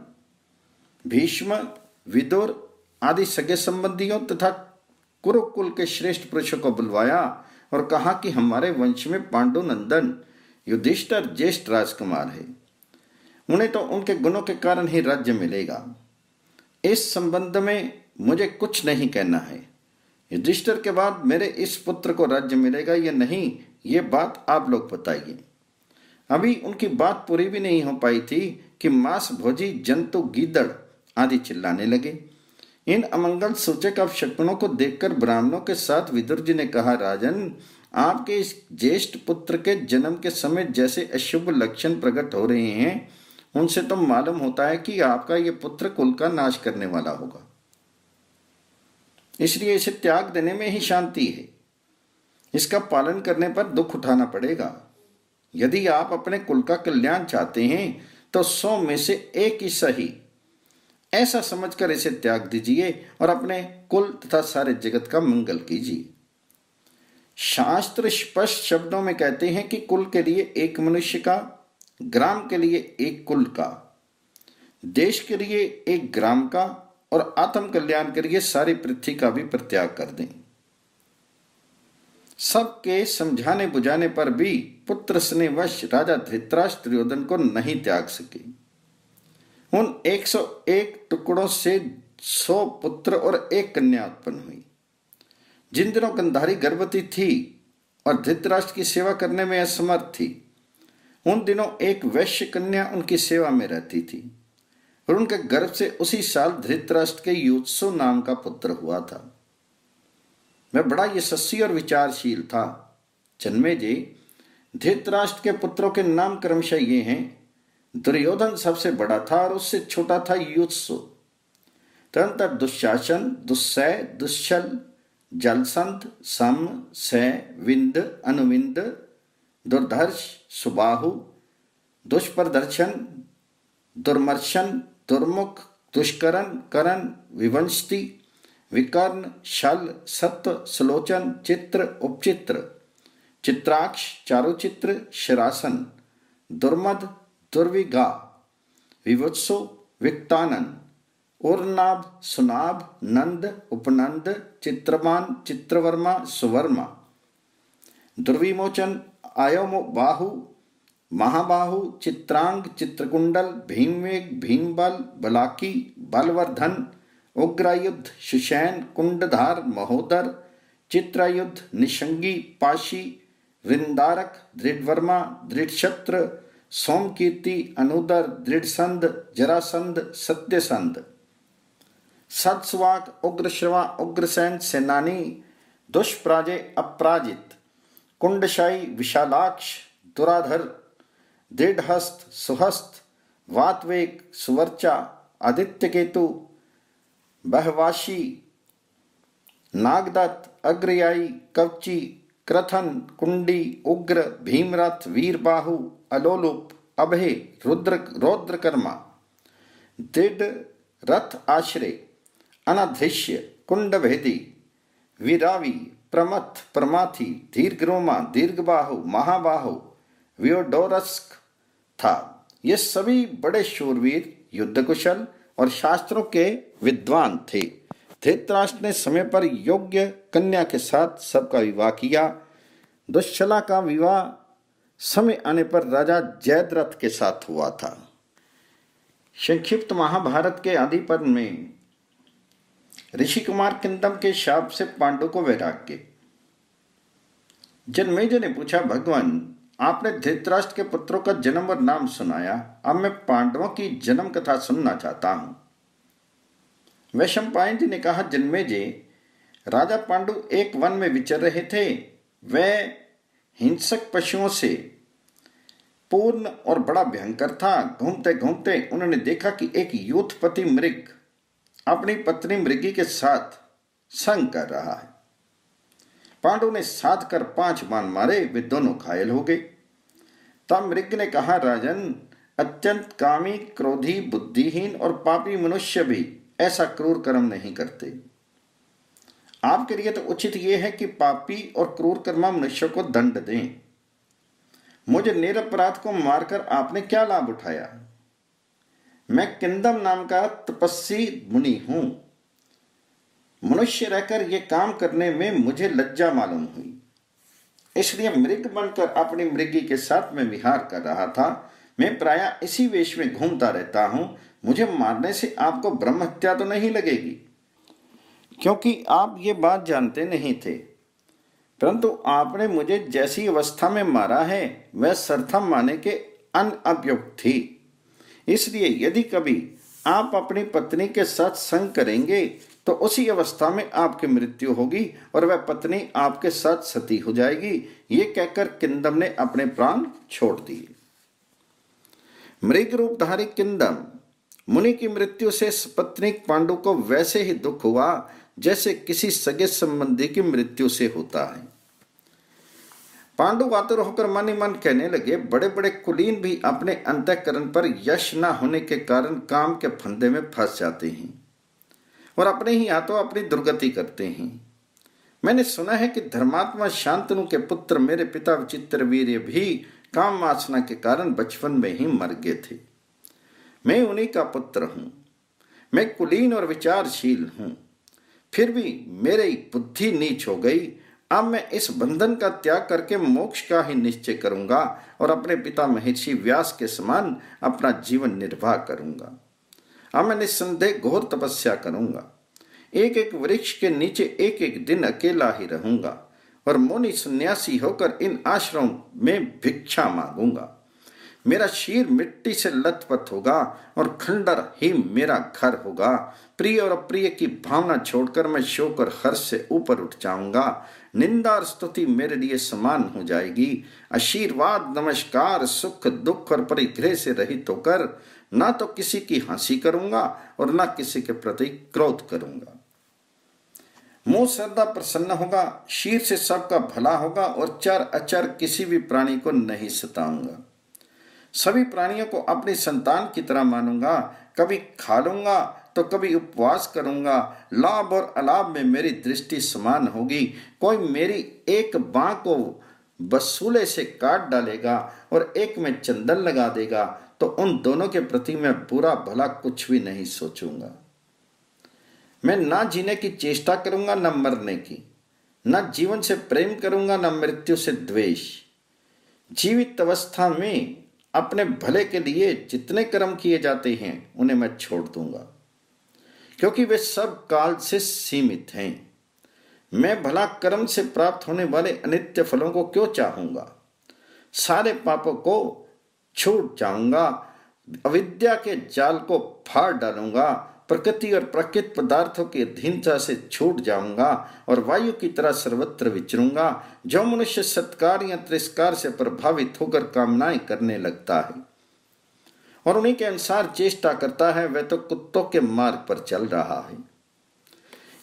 Speaker 1: भीष्म, विदुर आदि सगे संबंधियों तथा कुरुकुल के श्रेष्ठ पुरुषों को बुलवाया और कहा कि हमारे वंश में पांडु नंदन युधिष्ठर ज्येष्ठ राजकुमार है। उन्हें तो उनके गुणों के कारण ही राज्य मिलेगा। इस संबंध में मुझे कुछ नहीं कहना है। युधिष्ठर के बाद मेरे इस पुत्र को राज्य मिलेगा या नहीं, ये बात आप लोग बताइए। अभी उनकी बात पूरी भी नहीं हो पाई थी कि मांस भोजी जंतु गीदड़ आदि चिल्लाने लगे। इन अमंगल सूचक अपशकुनों को देखकर ब्राह्मणों के साथ विदुर जी ने कहा, राजन, आपके इस ज्येष्ठ पुत्र के जन्म के समय जैसे अशुभ लक्षण प्रकट हो रहे हैं, उनसे तो मालूम होता है कि आपका ये पुत्र कुल का नाश करने वाला होगा। इसलिए इसे त्याग देने में ही शांति है। इसका पालन करने पर दुख उठाना पड़ेगा। यदि आप अपने कुल का कल्याण चाहते हैं तो सौ में से एक ही सही ऐसा समझकर इसे त्याग दीजिए और अपने कुल तथा सारे जगत का मंगल कीजिए। शास्त्र स्पष्ट शब्दों में कहते हैं कि कुल के लिए एक मनुष्य का, ग्राम के लिए एक कुल का, देश के लिए एक ग्राम का और आत्म कल्याण के लिए सारी पृथ्वी का भी प्रत्याग कर दें। सबके समझाने बुझाने पर भी पुत्र स्नेहवश राजा धृतराष्ट्र दुर्योधन को नहीं त्याग सके। उन 101 टुकड़ों से 100 पुत्र और एक कन्या उत्पन्न हुई। जिन दिनों गंधारी गर्भवती थी और धृतराष्ट्र की सेवा करने में असमर्थ थी, उन दिनों एक वैश्य कन्या उनकी सेवा में रहती थी और उनके गर्भ से उसी साल धृतराष्ट्र के युत्सु नाम का पुत्र हुआ था। वह बड़ा यशस्वी और विचारशील था। जन्मे जी धृतराष्ट्र के पुत्रों के नाम क्रमशः ये हैं दुर्योधन सबसे बड़ा था और उससे छोटा था युत्सु। तदंतर दुशासन दुस्सय दुश्चल जलसंत, सम सै विंद, अनुविंद, दुर्धर्ष, सुबाहु, दुष्प्रदर्शन, दुर्मर्शन, दुर्मुख, दुष्करण, करण विवंशति विकर्ण, शल, सत्व, सलोचन, चित्र, उपचित्र, चित्राक्ष, चारुचित्र, शरासन, दुर्मद दुर्विगा विवत्सो विक्तानन उर्नाभ सुनाभ नंद उपनंद चित्रमान चित्रवर्मा सुवर्मा। दुर्विमोचन आयोमो बाहु। महाबाहु चित्रांग चित्रकुंडल भीमवेग भीमबल बलाकी बलवर्धन। उग्रायुद्ध सुशैन कुंडधार महोदर। चित्रायुद्ध निशंगी पाशी। वृंदारक दृढ़वर्मा दृढ़शत्र सोमकीर्ति, अनुदर दृढ़संद जरासंद सत्यसंद सत्सवाक उग्रश्रवा उग्रसेन, सेनानी, दुष्प्राजे, अपराजित। कुंडशाई विशालाक्ष, दुराधर। दृढ़हस्त, सुहस्त, वातवेक, सुवर्चा आदित्य केतु बहवाशी नागदत्त, अग्रयायी, कवची, क्रथन, कुंडी, उग्र, भीमरथ, वीरबाहु। अलोलुप अभय रुद्र, रौद्रकर्मा। दृढ़ रथ आश्रय अनाधृश्य कुंडभेदी। विरावी प्रमथ प्रमाथी, दीर्घरोमा, दीर्घबाहु, महाबाहु, वियोडोरस्क था। ये सभी बड़े शूरवीर युद्ध कुशल और शास्त्रों के विद्वान थे। धृतराष्ट्र ने समय पर योग्य कन्या के साथ सबका विवाह किया। दुश्चला का विवाह समय आने पर राजा जयद्रथ के साथ हुआ था। संक्षिप्त महाभारत के आदिपर में ऋषि कुमार किंदम के शाप से पांडु को वैराग्य जन्मेजय ने पूछा, भगवान, आपने धृतराष्ट्र के पुत्रों का जन्म और नाम सुनाया। अब मैं पांडवों की जन्म कथा सुनना चाहता हूँ। वैशम जी ने कहा, जन्मेजय, राजा पांडु एक वन में विचर रहे थे। वे हिंसक पशुओं से। पूर्ण और बड़ा भयंकर था। घूमते घूमते उन्होंने देखा कि एक यूथपति मृग अपनी पत्नी मृगी के साथ संग कर रहा है। पांडु ने सात कर पाँच बाण मारे, वे दोनों घायल हो गए। तब मृग ने कहा, राजन, अत्यंत कामी, क्रोधी, बुद्धिहीन और पापी मनुष्य भी ऐसा क्रूर कर्म नहीं करते। आपके लिए तो उचित यह है कि पापी और क्रूर कर्मा मनुष्य को दंड दें। मुझे निरपराध को मारकर आपने क्या लाभ उठाया? मैं किंदम नाम का तपस्वी मुनि हूँ। मनुष्य रहकर यह काम करने में मुझे लज्जा मालूम हुई। इसलिए मृग बनकर अपनी मृगी के साथ में विहार कर रहा था। मैं प्राय इसी वेश में घूमता रहता हूँ। मुझे मारने से आपको ब्रह्म हत्या तो नहीं लगेगी। क्योंकि आप ये बात जानते नहीं थे। परंतु आपने मुझे जैसी अवस्था में मारा है, वह सरथम माने के अनअभ्युक्त थी। इसलिए यदि कभी आप अपनी पत्नी के साथ संग करेंगे तो उसी अवस्था में आपकी मृत्यु होगी और वह पत्नी आपके साथ सती हो जाएगी, ये कहकर किंदम ने अपने प्राण छोड़ दिए। मृग रूपधारी किंदम, मुनि की मृत्यु से पत्नी पांडु को वैसे ही दुख हुआ जैसे किसी सगे संबंधी की मृत्यु से होता है। पांडु आतुर होकर मन ही मन कहने लगे बड़े बड़े कुलीन भी अपने अंतकरण पर यश न होने के कारण काम के फंदे में फंस जाते हैं और अपने ही हाथों अपनी दुर्गति करते हैं। मैंने सुना है कि धर्मात्मा शांतनु के पुत्र मेरे पिता विचित्र वीर भी काम वासना के कारण बचपन में ही मर गए थे। मैं उन्हीं का पुत्र हूँ। मैं कुलीन और विचारशील हूँ। फिर भी मेरी बुद्धि नीच हो गई। अब मैं इस बंधन का त्याग करके मोक्ष का ही निश्चय करूँगा और अपने पिता महर्षि व्यास के समान अपना जीवन निर्वाह करूँगा। अब मैं निस्संदेह घोर तपस्या करूँगा। एक एक वृक्ष के नीचे एक एक दिन अकेला ही रहूँगा और मोनी सन्यासी होकर इन आश्रम में भिक्षा मांगूँगा। मेरा शीर मिट्टी से लथपथ होगा और खंडर ही मेरा घर होगा। प्रिय और अप्रिय की भावना छोड़कर मैं शोक और हर्ष से ऊपर उठ जाऊँगा। निंदा और स्तुति मेरे लिए समान हो जाएगी। आशीर्वाद, नमस्कार, सुख, दुख और परिग्रह से रहित होकर ना तो किसी की हँसी करूँगा और ना किसी के प्रति क्रोध करूँगा। मुँह श्रद्धा प्रसन्न होगा, शीर से सबका भला होगा और चर अचर किसी भी प्राणी को नहीं सताऊँगा। सभी प्राणियों को अपनी संतान की तरह मानूँगा। कभी खा लूँगा तो कभी उपवास करूँगा। लाभ और अलाभ में मेरी दृष्टि समान होगी। कोई मेरी एक बाँ को बसूले से काट डालेगा और एक में चंदन लगा देगा तो उन दोनों के प्रति मैं बुरा भला कुछ भी नहीं सोचूँगा। मैं ना जीने की चेष्टा करूँगा, न मरने की। न जीवन से प्रेम करूँगा, न मृत्यु से द्वेष। जीवित अवस्था में अपने भले के लिए जितने कर्म किए जाते हैं, उन्हें मैं छोड़ दूँगा। क्योंकि वे सब काल से सीमित हैं। मैं भला कर्म से प्राप्त होने वाले अनित्य फलों को क्यों चाहूँगा? सारे पापों को छूट जाऊँगा, अविद्या के जाल को फाड़ डालूँगा प्रकृति और प्रकृत पदार्थों की अधीनता से छूट जाऊँगा और वायु की तरह सर्वत्र विचरूँगा। जो मनुष्य सत्कार या तिरस्कार से प्रभावित होकर कामनाएँ करने लगता है और उन्हीं के अनुसार चेष्टा करता है, वह तो कुत्तों के मार्ग पर चल रहा है।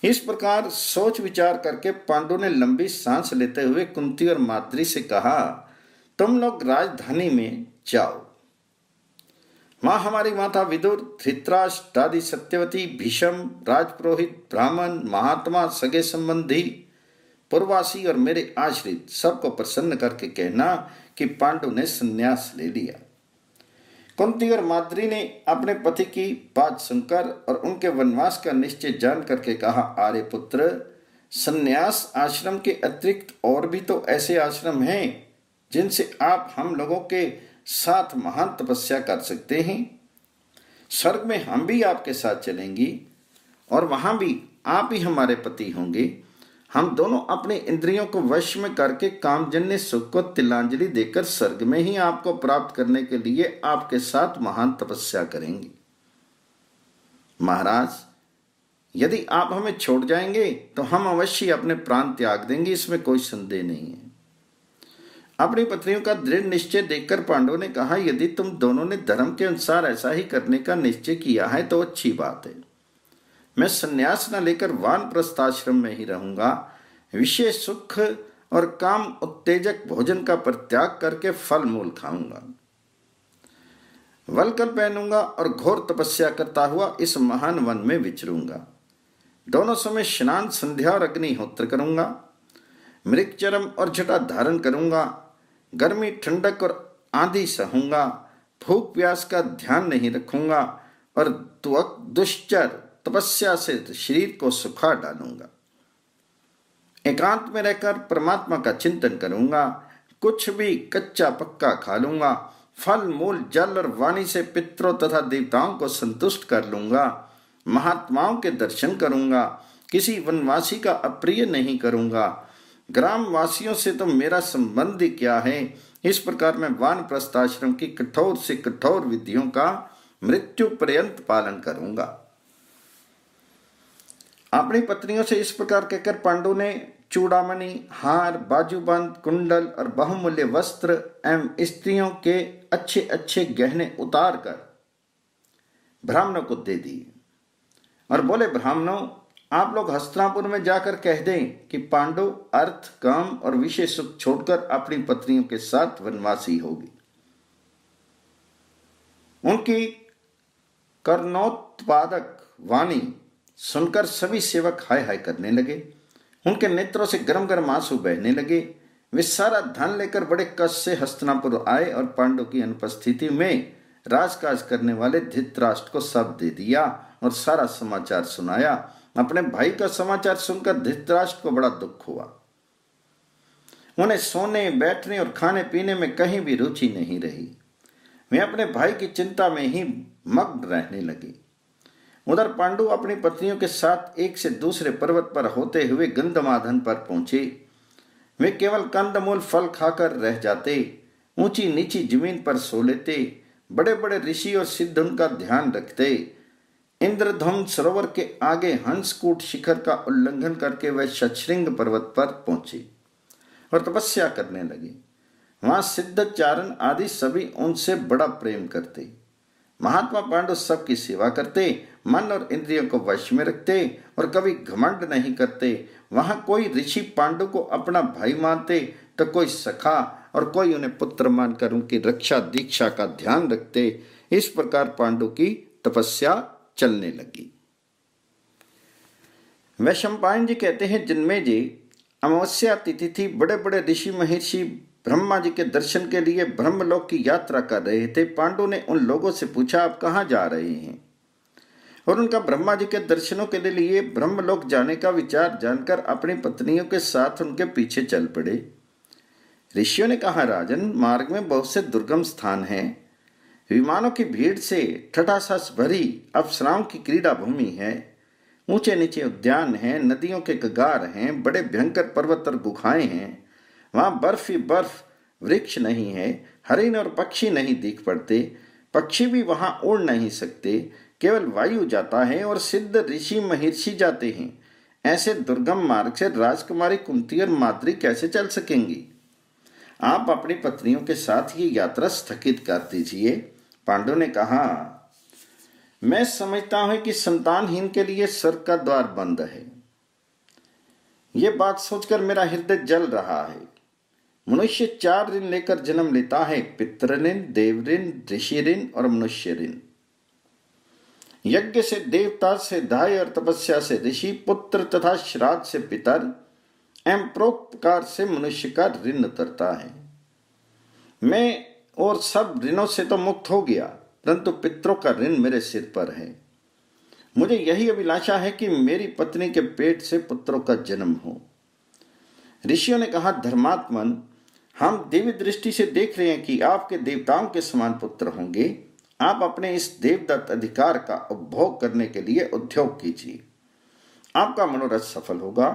Speaker 1: इस प्रकार सोच विचार करके पांडु ने लंबी सांस लेते हुए कुंती और माद्री से कहा, तुम लोग राजधानी में जाओ। माँ हमारी माता विदुर धृतराष्ट्र दादी सत्यवती, भीषम, राजपुरोहित, ब्राह्मण, महात्मा, सगे संबंधी पूर्वासी और मेरे आश्रित सबको प्रसन्न करके कहना कि पांडु ने संन्यास ले लिया। कुंती और माद्री ने अपने पति की बात सुनकर और उनके वनवास का निश्चय जान करके कहा, आर्य पुत्र, संन्यास आश्रम के अतिरिक्त और भी तो ऐसे आश्रम हैं जिनसे आप हम लोगों के साथ महान तपस्या कर सकते हैं। स्वर्ग में हम भी आपके साथ चलेंगी और वहाँ भी आप ही हमारे पति होंगे। हम दोनों अपने इंद्रियों को वश में करके कामजन्य सुख को तिलांजलि देकर स्वर्ग में ही आपको प्राप्त करने के लिए आपके साथ महान तपस्या करेंगे। महाराज, यदि आप हमें छोड़ जाएँगे तो हम अवश्य अपने प्राण त्याग देंगे, इसमें कोई संदेह नहीं है। अपनी पत्नियों का दृढ़ निश्चय देखकर पांडव ने कहा, यदि तुम दोनों ने धर्म के अनुसार ऐसा ही करने का निश्चय किया है तो अच्छी बात है। मैं संन्यास न लेकर वान प्रस्थाश्रम में ही रहूँगा। विशेष सुख और काम उत्तेजक भोजन का परित्याग करके फल मूल खाऊँगा वलकल पहनूँगा और घोर तपस्या करता हुआ इस महान वन में विचरूँगा। दोनों समय स्नान, संध्या और अग्निहोत्र करूँगा। मृग चरम और जटा धारण करूँगा। गर्मी ठंडक और आंधी सहूँगा, भूख प्यास का ध्यान नहीं रखूँगा और दुश्चर तपस्या से शरीर को सुखा डालूँगा। एकांत में रहकर परमात्मा का चिंतन करूँगा, कुछ भी कच्चा पक्का खा लूँगा, फल, मूल, जल और वाणी से पितरों तथा देवताओं को संतुष्ट कर लूँगा, महात्माओं के दर्शन करूँगा, किसी वनवासी का अप्रिय नहीं करूँगा ग्राम वासियों से तो मेरा संबंध क्या है? इस प्रकार मैं वान प्रस्थाश्रम की कठोर से कठोर विधियों का मृत्यु पर्यंत पालन करूँगा। अपनी पत्नियों से इस प्रकार कहकर पांडु ने चूड़ामणि, हार, बाजूबंद, कुंडल और बहुमूल्य वस्त्र एवं स्त्रियों के अच्छे अच्छे गहने उतार कर ब्राह्मणों को दे दिए। और बोले, ब्राह्मणों आप लोग हस्तिनापुर में जाकर कह दें कि पांडव अर्थ, काम और विषय सुख छोड़कर अपनी पत्नियों के साथ वनवासी होगी। उनकी कर्णोत्पादक वाणी सुनकर सभी सेवक हाय हाय करने लगे। उनके नेत्रों से गर्म गर्म आँसू बहने लगे। वे सारा धन लेकर बड़े कष्ट से हस्तनापुर आए और पांडव की अनुपस्थिति में राजकाज करने वाले धित्राष्ट्र को सब दे दिया और सारा समाचार सुनाया। अपने भाई का समाचार सुनकर धृतराष्ट्र को बड़ा दुख हुआ। उन्हें सोने, बैठने और खाने पीने में कहीं भी रुचि नहीं रही। वे अपने भाई की चिंता में ही मग्न रहने लगे। उधर पांडु अपनी पत्नियों के साथ एक से दूसरे पर्वत पर होते हुए गंधमाधन पर पहुँचे। वे केवल कंदमूल फल खाकर रह जाते ऊँची नीची ज़मीन पर सो लेते बड़े बड़े ऋषि और सिद्ध उनका ध्यान रखते इंद्रध्वम सरोवर के आगे हंसकूट शिखर का उल्लंघन करके वह शशृंग पर्वत पर पहुँचे और तपस्या करने लगे। वहाँ सिद्ध चारण आदि सभी उनसे बड़ा प्रेम करते। महात्मा पांडु सबकी सेवा करते, मन और इंद्रियों को वश में रखते और कभी घमंड नहीं करते। वहाँ कोई ऋषि पांडु को अपना भाई मानते तो कोई सखा और कोई उन्हें पुत्र मानकर उनकी रक्षा दीक्षा का ध्यान रखते। इस प्रकार पांडु की तपस्या चलने लगी। वैशंपायन जी कहते हैं, जिनमें जी अमावस्या तिथि थी बड़े बड़े ऋषि महर्षि ब्रह्मा जी के दर्शन के लिए ब्रह्मलोक की यात्रा कर रहे थे। पांडु ने उन लोगों से पूछा, आप कहाँ जा रहे हैं? और उनका ब्रह्मा जी के दर्शनों के लिए ब्रह्मलोक जाने का विचार जानकर अपनी पत्नियों के साथ उनके पीछे चल पड़े। ऋषियों ने कहा, राजन, मार्ग में बहुत से दुर्गम स्थान हैं। विमानों की भीड़ से ठठासास भरी अप्सराओं की क्रीड़ा भूमि है। ऊँचे नीचे उद्यान हैं, नदियों के कगार हैं, बड़े भयंकर पर्वत और गुखाएँ हैं। वहाँ बर्फ़ ही बर्फ़, वृक्ष नहीं है, हरिण और पक्षी नहीं दिख पड़ते, पक्षी भी वहाँ उड़ नहीं सकते, केवल वायु जाता है और सिद्ध ऋषि महर्षि जाते हैं। ऐसे दुर्गम मार्ग से राजकुमारी कुंती और माद्री कैसे चल सकेंगी? आप अपनी पत्नियों के साथ ये यात्रा स्थगित कर दीजिए। पांडु ने कहा, मैं समझता हूँ कि संतानहीन के लिए स्वर्ग का द्वार बंद है। ये बात सोचकर मेरा हृदय जल रहा है। मनुष्य चार ऋण लेकर जन्म लेता है पितृ ऋण देव ऋण ऋषि ऋण और मनुष्य ऋण यज्ञ से देवता से दाय और तपस्या से ऋषि, पुत्र तथा श्राद्ध से पितर एवं प्रोक्तकार से मनुष्य का ऋण उतरता है। मैं और सब ऋणों से तो मुक्त हो गया, परंतु पितरों का ऋण मेरे सिर पर है। मुझे यही अभिलाषा है कि मेरी पत्नी के पेट से पुत्रों का जन्म हो। ऋषियों ने कहा, धर्मात्मन, हम देवी दृष्टि से देख रहे हैं कि आपके देवताओं के समान पुत्र होंगे। आप अपने इस देवदत्त अधिकार का उपभोग करने के लिए उद्योग कीजिए। आपका मनोरथ सफल होगा।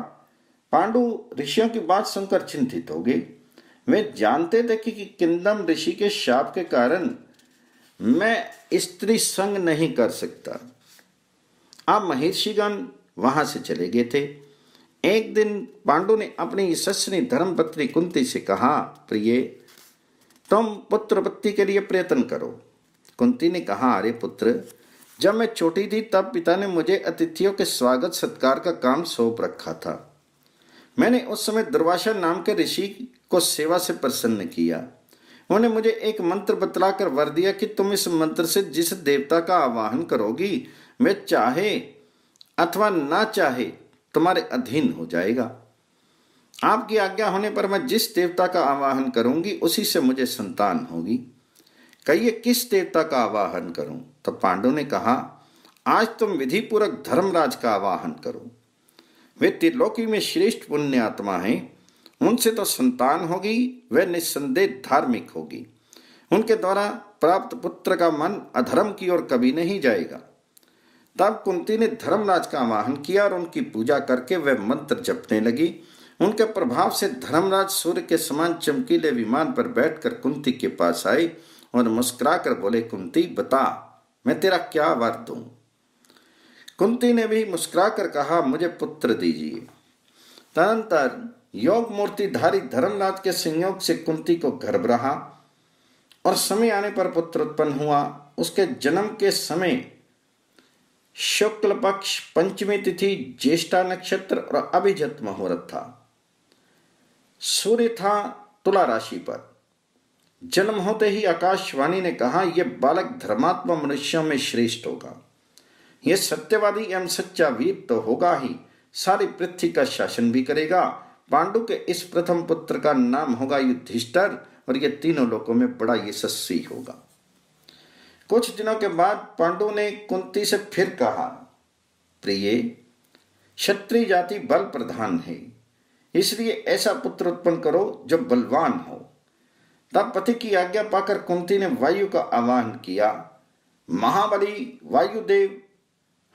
Speaker 1: पांडु ऋषियों की बात सुनकर चिंतित हो गए। वे जानते थे कि कि किंदम ऋषि के शाप के कारण मैं स्त्री संग नहीं कर सकता। अब महर्षिगण वहाँ से चले गए थे। एक दिन पांडु ने अपनी यशस्वी धर्मपत्नी कुंती से कहा, प्रिय, तुम पुत्रपत्ति के लिए प्रयत्न करो। कुंती ने कहा, अरे पुत्र, जब मैं छोटी थी तब पिता ने मुझे अतिथियों के स्वागत सत्कार का काम सौंप रखा था। मैंने उस समय दुर्वासा नाम के ऋषि को सेवा से प्रसन्न किया। उन्होंने मुझे एक मंत्र बतलाकर वर दिया कि तुम इस मंत्र से जिस देवता का आवाहन करोगी मैं चाहे अथवा ना चाहे, तुम्हारे अधीन हो जाएगा। आपकी आज्ञा होने पर मैं जिस देवता का आवाहन करूँगी, उसी से मुझे संतान होगी। कहिए, किस देवता का आवाहन करूँ? तो पांडव ने कहा, आज तुम विधि पूर्वक धर्मराज का आवाहन करो। वे त्रिलोकी में श्रेष्ठ पुण्य आत्मा हैं। उनसे तो संतान होगी वह निस्संदेह धार्मिक होगी। उनके द्वारा प्राप्त पुत्र का मन अधर्म की ओर कभी नहीं जाएगा। तब कुंती ने धर्मराज का आवाहन किया और उनकी पूजा करके वह मंत्र जपने लगी। उनके प्रभाव से धर्मराज सूर्य के समान चमकीले विमान पर बैठकर कुंती के पास आए और मुस्कुराकर बोले, कुंती, बता, मैं तेरा क्या वर दू? कुंती ने भी मुस्कुराकर कहा, मुझे पुत्र दीजिए। तदंतर योग मूर्ति धारी धर्मराज के संयोग से कुंती को गर्भ रहा और समय आने पर पुत्र उत्पन्न हुआ। उसके जन्म के समय शुक्ल पक्ष पंचमी तिथि, ज्येष्ठा नक्षत्र और अभिजत मुहूर्त था। सूर्य था तुला राशि पर। जन्म होते ही आकाशवाणी ने कहा यह बालक धर्मात्मा मनुष्यों में श्रेष्ठ होगा। यह सत्यवादी एवं सच्चा वीर तो होगा ही। सारी पृथ्वी का शासन भी करेगा पांडु के इस प्रथम पुत्र का नाम होगा युधिष्ठर, और ये तीनों लोगों में बड़ा यशस्वी होगा। कुछ दिनों के बाद पांडु ने कुंती से फिर कहा, प्रिय, क्षत्रिय जाति बल प्रधान है, इसलिए ऐसा पुत्र उत्पन्न करो जो बलवान हो। तब पति की आज्ञा पाकर कुंती ने वायु का आह्वान किया। महाबली वायुदेव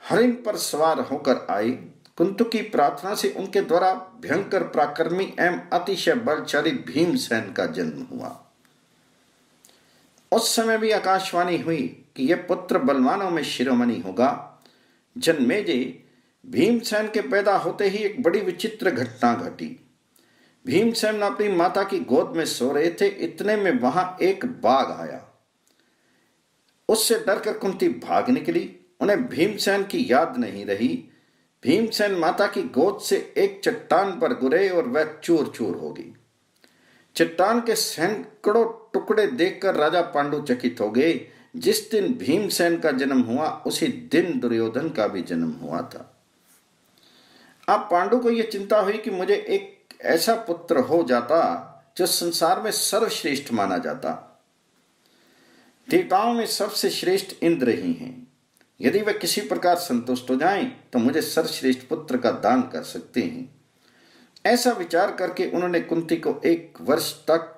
Speaker 1: हरिण पर सवार होकर आए। कुंतु की प्रार्थना से उनके द्वारा भयंकर प्राक्रमी एवं अतिशय बलशाली भीमसेन का जन्म हुआ। उस समय भी आकाशवाणी हुई कि यह पुत्र बलवानों में शिरोमणि होगा। जन्मेजे भीमसेन के पैदा होते ही एक बड़ी विचित्र घटना घटी। भीमसेन अपनी माता की गोद में सो रहे थे, इतने में वहाँ एक बाघ आया। उससे डरकर कुंती भाग निकली। उन्हें भीमसेन की याद नहीं रही। भीमसेन माता की गोद से एक चट्टान पर गुरे और वह चूर चूर होगी। चट्टान के सैकड़ों टुकड़े देखकर राजा पांडु चकित हो गए। जिस दिन भीमसेन का जन्म हुआ, उसी दिन दुर्योधन का भी जन्म हुआ था। अब पांडु को यह चिंता हुई कि मुझे एक ऐसा पुत्र हो जाता, जो संसार में सर्वश्रेष्ठ माना जाता। देवताओं में सबसे श्रेष्ठ इंद्र ही हैं। यदि वे किसी प्रकार संतुष्ट हो जाएँ तो मुझे सर्वश्रेष्ठ पुत्र का दान कर सकते हैं। ऐसा विचार करके उन्होंने कुंती को एक वर्ष तक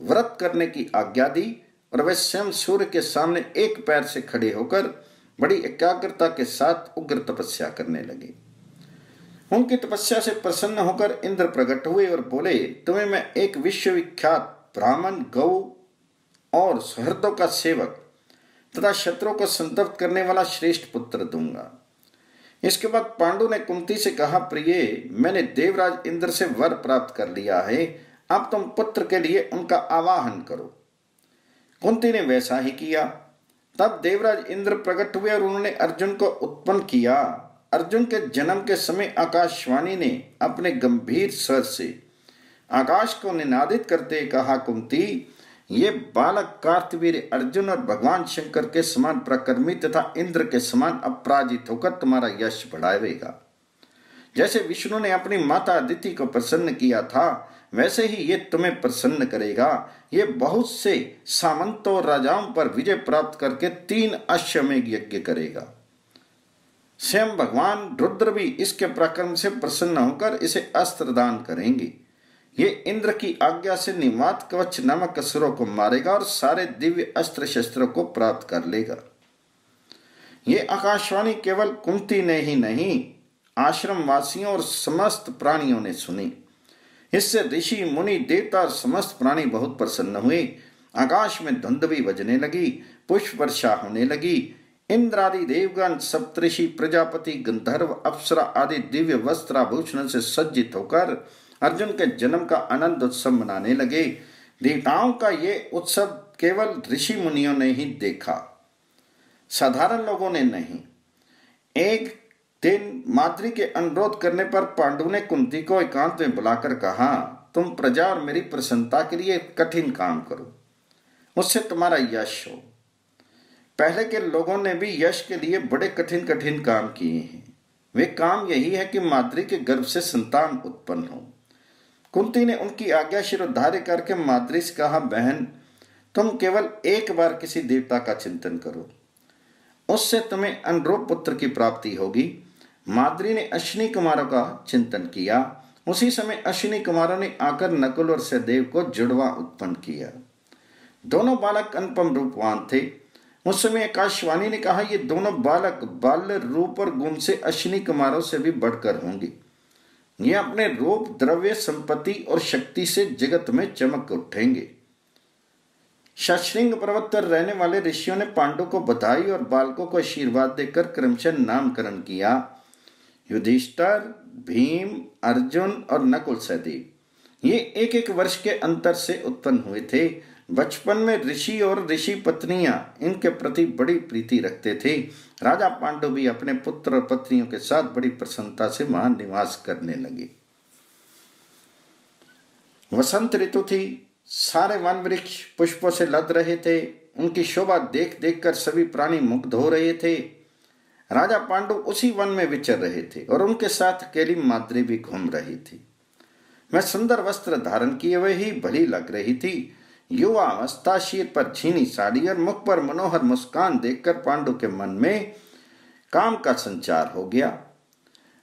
Speaker 1: व्रत करने की आज्ञा दी और वे स्वयं सूर्य के सामने एक पैर से खड़े होकर बड़ी एकाग्रता के साथ उग्र तपस्या करने लगे। उनकी तपस्या से प्रसन्न होकर इंद्र प्रकट हुए और बोले, तुम्हें मैं एक विश्वविख्यात ब्राह्मण गौ और सहृदों का सेवक तथा शत्रुओं को संतप्त करने वाला श्रेष्ठ पुत्र दूँगा। इसके बाद पांडु ने कुंती से कहा, प्रिय, मैंने देवराज इंद्र से वर प्राप्त कर लिया है। अब तुम पुत्र के लिए उनका आवाहन करो। कुंती ने वैसा ही किया। तब देवराज इंद्र प्रकट हुए और उन्होंने अर्जुन को उत्पन्न किया। अर्जुन के जन्म के समय आकाशवाणी ने अपने गंभीर स्वर से आकाश को निनादित करते कहा, कुंती ये बालक कार्तवीर, अर्जुन और भगवान शंकर के समान प्रकर्मी तथा इंद्र के समान अपराजित होकर तुम्हारा यश बढ़ाएगा। जैसे विष्णु ने अपनी माता अदिति को प्रसन्न किया था, वैसे ही ये तुम्हें प्रसन्न करेगा। ये बहुत से सामंतों राजाओं पर विजय प्राप्त करके तीन अश्वमेघ यज्ञ करेगा। स्वयं भगवान रुद्र भी इसके प्रक्रम से प्रसन्न होकर इसे अस्त्र दान करेंगे। ये इंद्र की आज्ञा से निवात कवच नामक असुरों को मारेगा और सारे दिव्य अस्त्र शस्त्रों को प्राप्त कर लेगा। ये आकाशवाणी केवल कुंती ने ही नहीं आश्रम वासियों और समस्त प्राणियों ने सुनी। इससे ऋषि, मुनि, देवता और समस्त प्राणी बहुत प्रसन्न हुए। आकाश में धुंध भी बजने लगी, पुष्प वर्षा होने लगी। इंद्र आदि देवगण, सप्तऋषि, प्रजापति, गंधर्व, अप्सरा आदि दिव्य वस्त्राभूषण से सज्जित होकर अर्जुन के जन्म का आनंद उत्सव मनाने लगे। देवताओं का ये उत्सव केवल ऋषि मुनियों ने ही देखा। साधारण लोगों ने नहीं। एक दिन माद्री के अनुरोध करने पर पांडु ने कुंती को एकांत में बुलाकर कहा, तुम प्रजा और मेरी प्रसन्नता के लिए कठिन काम करो। उससे तुम्हारा यश हो। पहले के लोगों ने भी यश के लिए बड़े कठिन कठिन काम किए हैं। वे काम यही है कि माद्री के गर्भ से संतान उत्पन्न हो। कुंती ने उनकी आज्ञा शिरोधार्य करके माद्री से कहा, बहन, तुम केवल एक बार किसी देवता का चिंतन करो। उससे तुम्हें अनुरूप पुत्र की प्राप्ति होगी। माद्री ने अश्विनी कुमारों का चिंतन किया। उसी समय अश्विनी कुमारों ने आकर नकुल और सहदेव को जुड़वा उत्पन्न किया। दोनों बालक अनुपम रूपवान थे। उस समय आकाशवाणी ने कहा, ये दोनों बालक बाल्य रूप और गुण से अश्विनी कुमारों से भी बढ़कर होंगे। ये अपने रूप, द्रव्य, संपत्ति और शक्ति से जगत में चमक उठेंगे। शश्रिंग पर्वत पर रहने वाले ऋषियों ने पांडु को बधाई और बालकों को आशीर्वाद देकर क्रमशः नामकरण किया। युधिष्ठर, भीम, अर्जुन और नकुल सहदेव ये एक एक वर्ष के अंतर से उत्पन्न हुए थे। बचपन में ऋषि और ऋषि पत्नियाँ इनके प्रति बड़ी प्रीति रखते थे। राजा पांडु भी अपने पुत्र और पत्नियों के साथ बड़ी प्रसन्नता से वहाँ निवास करने लगे। वसंत ऋतु थी, सारे वन वृक्ष पुष्पों से लद रहे थे, उनकी शोभा देख देख कर सभी प्राणी मुग्ध हो रहे थे। राजा पांडु उसी वन में विचर रहे थे और उनके साथ अकेली माद्री भी घूम रही थी। मैं सुंदर वस्त्र धारण किए हुए ही भली लग रही थी युवा अवस्था शीर पर छीनी साड़ी और मुख पर मनोहर मुस्कान देखकर पांडु के मन में काम का संचार हो गया।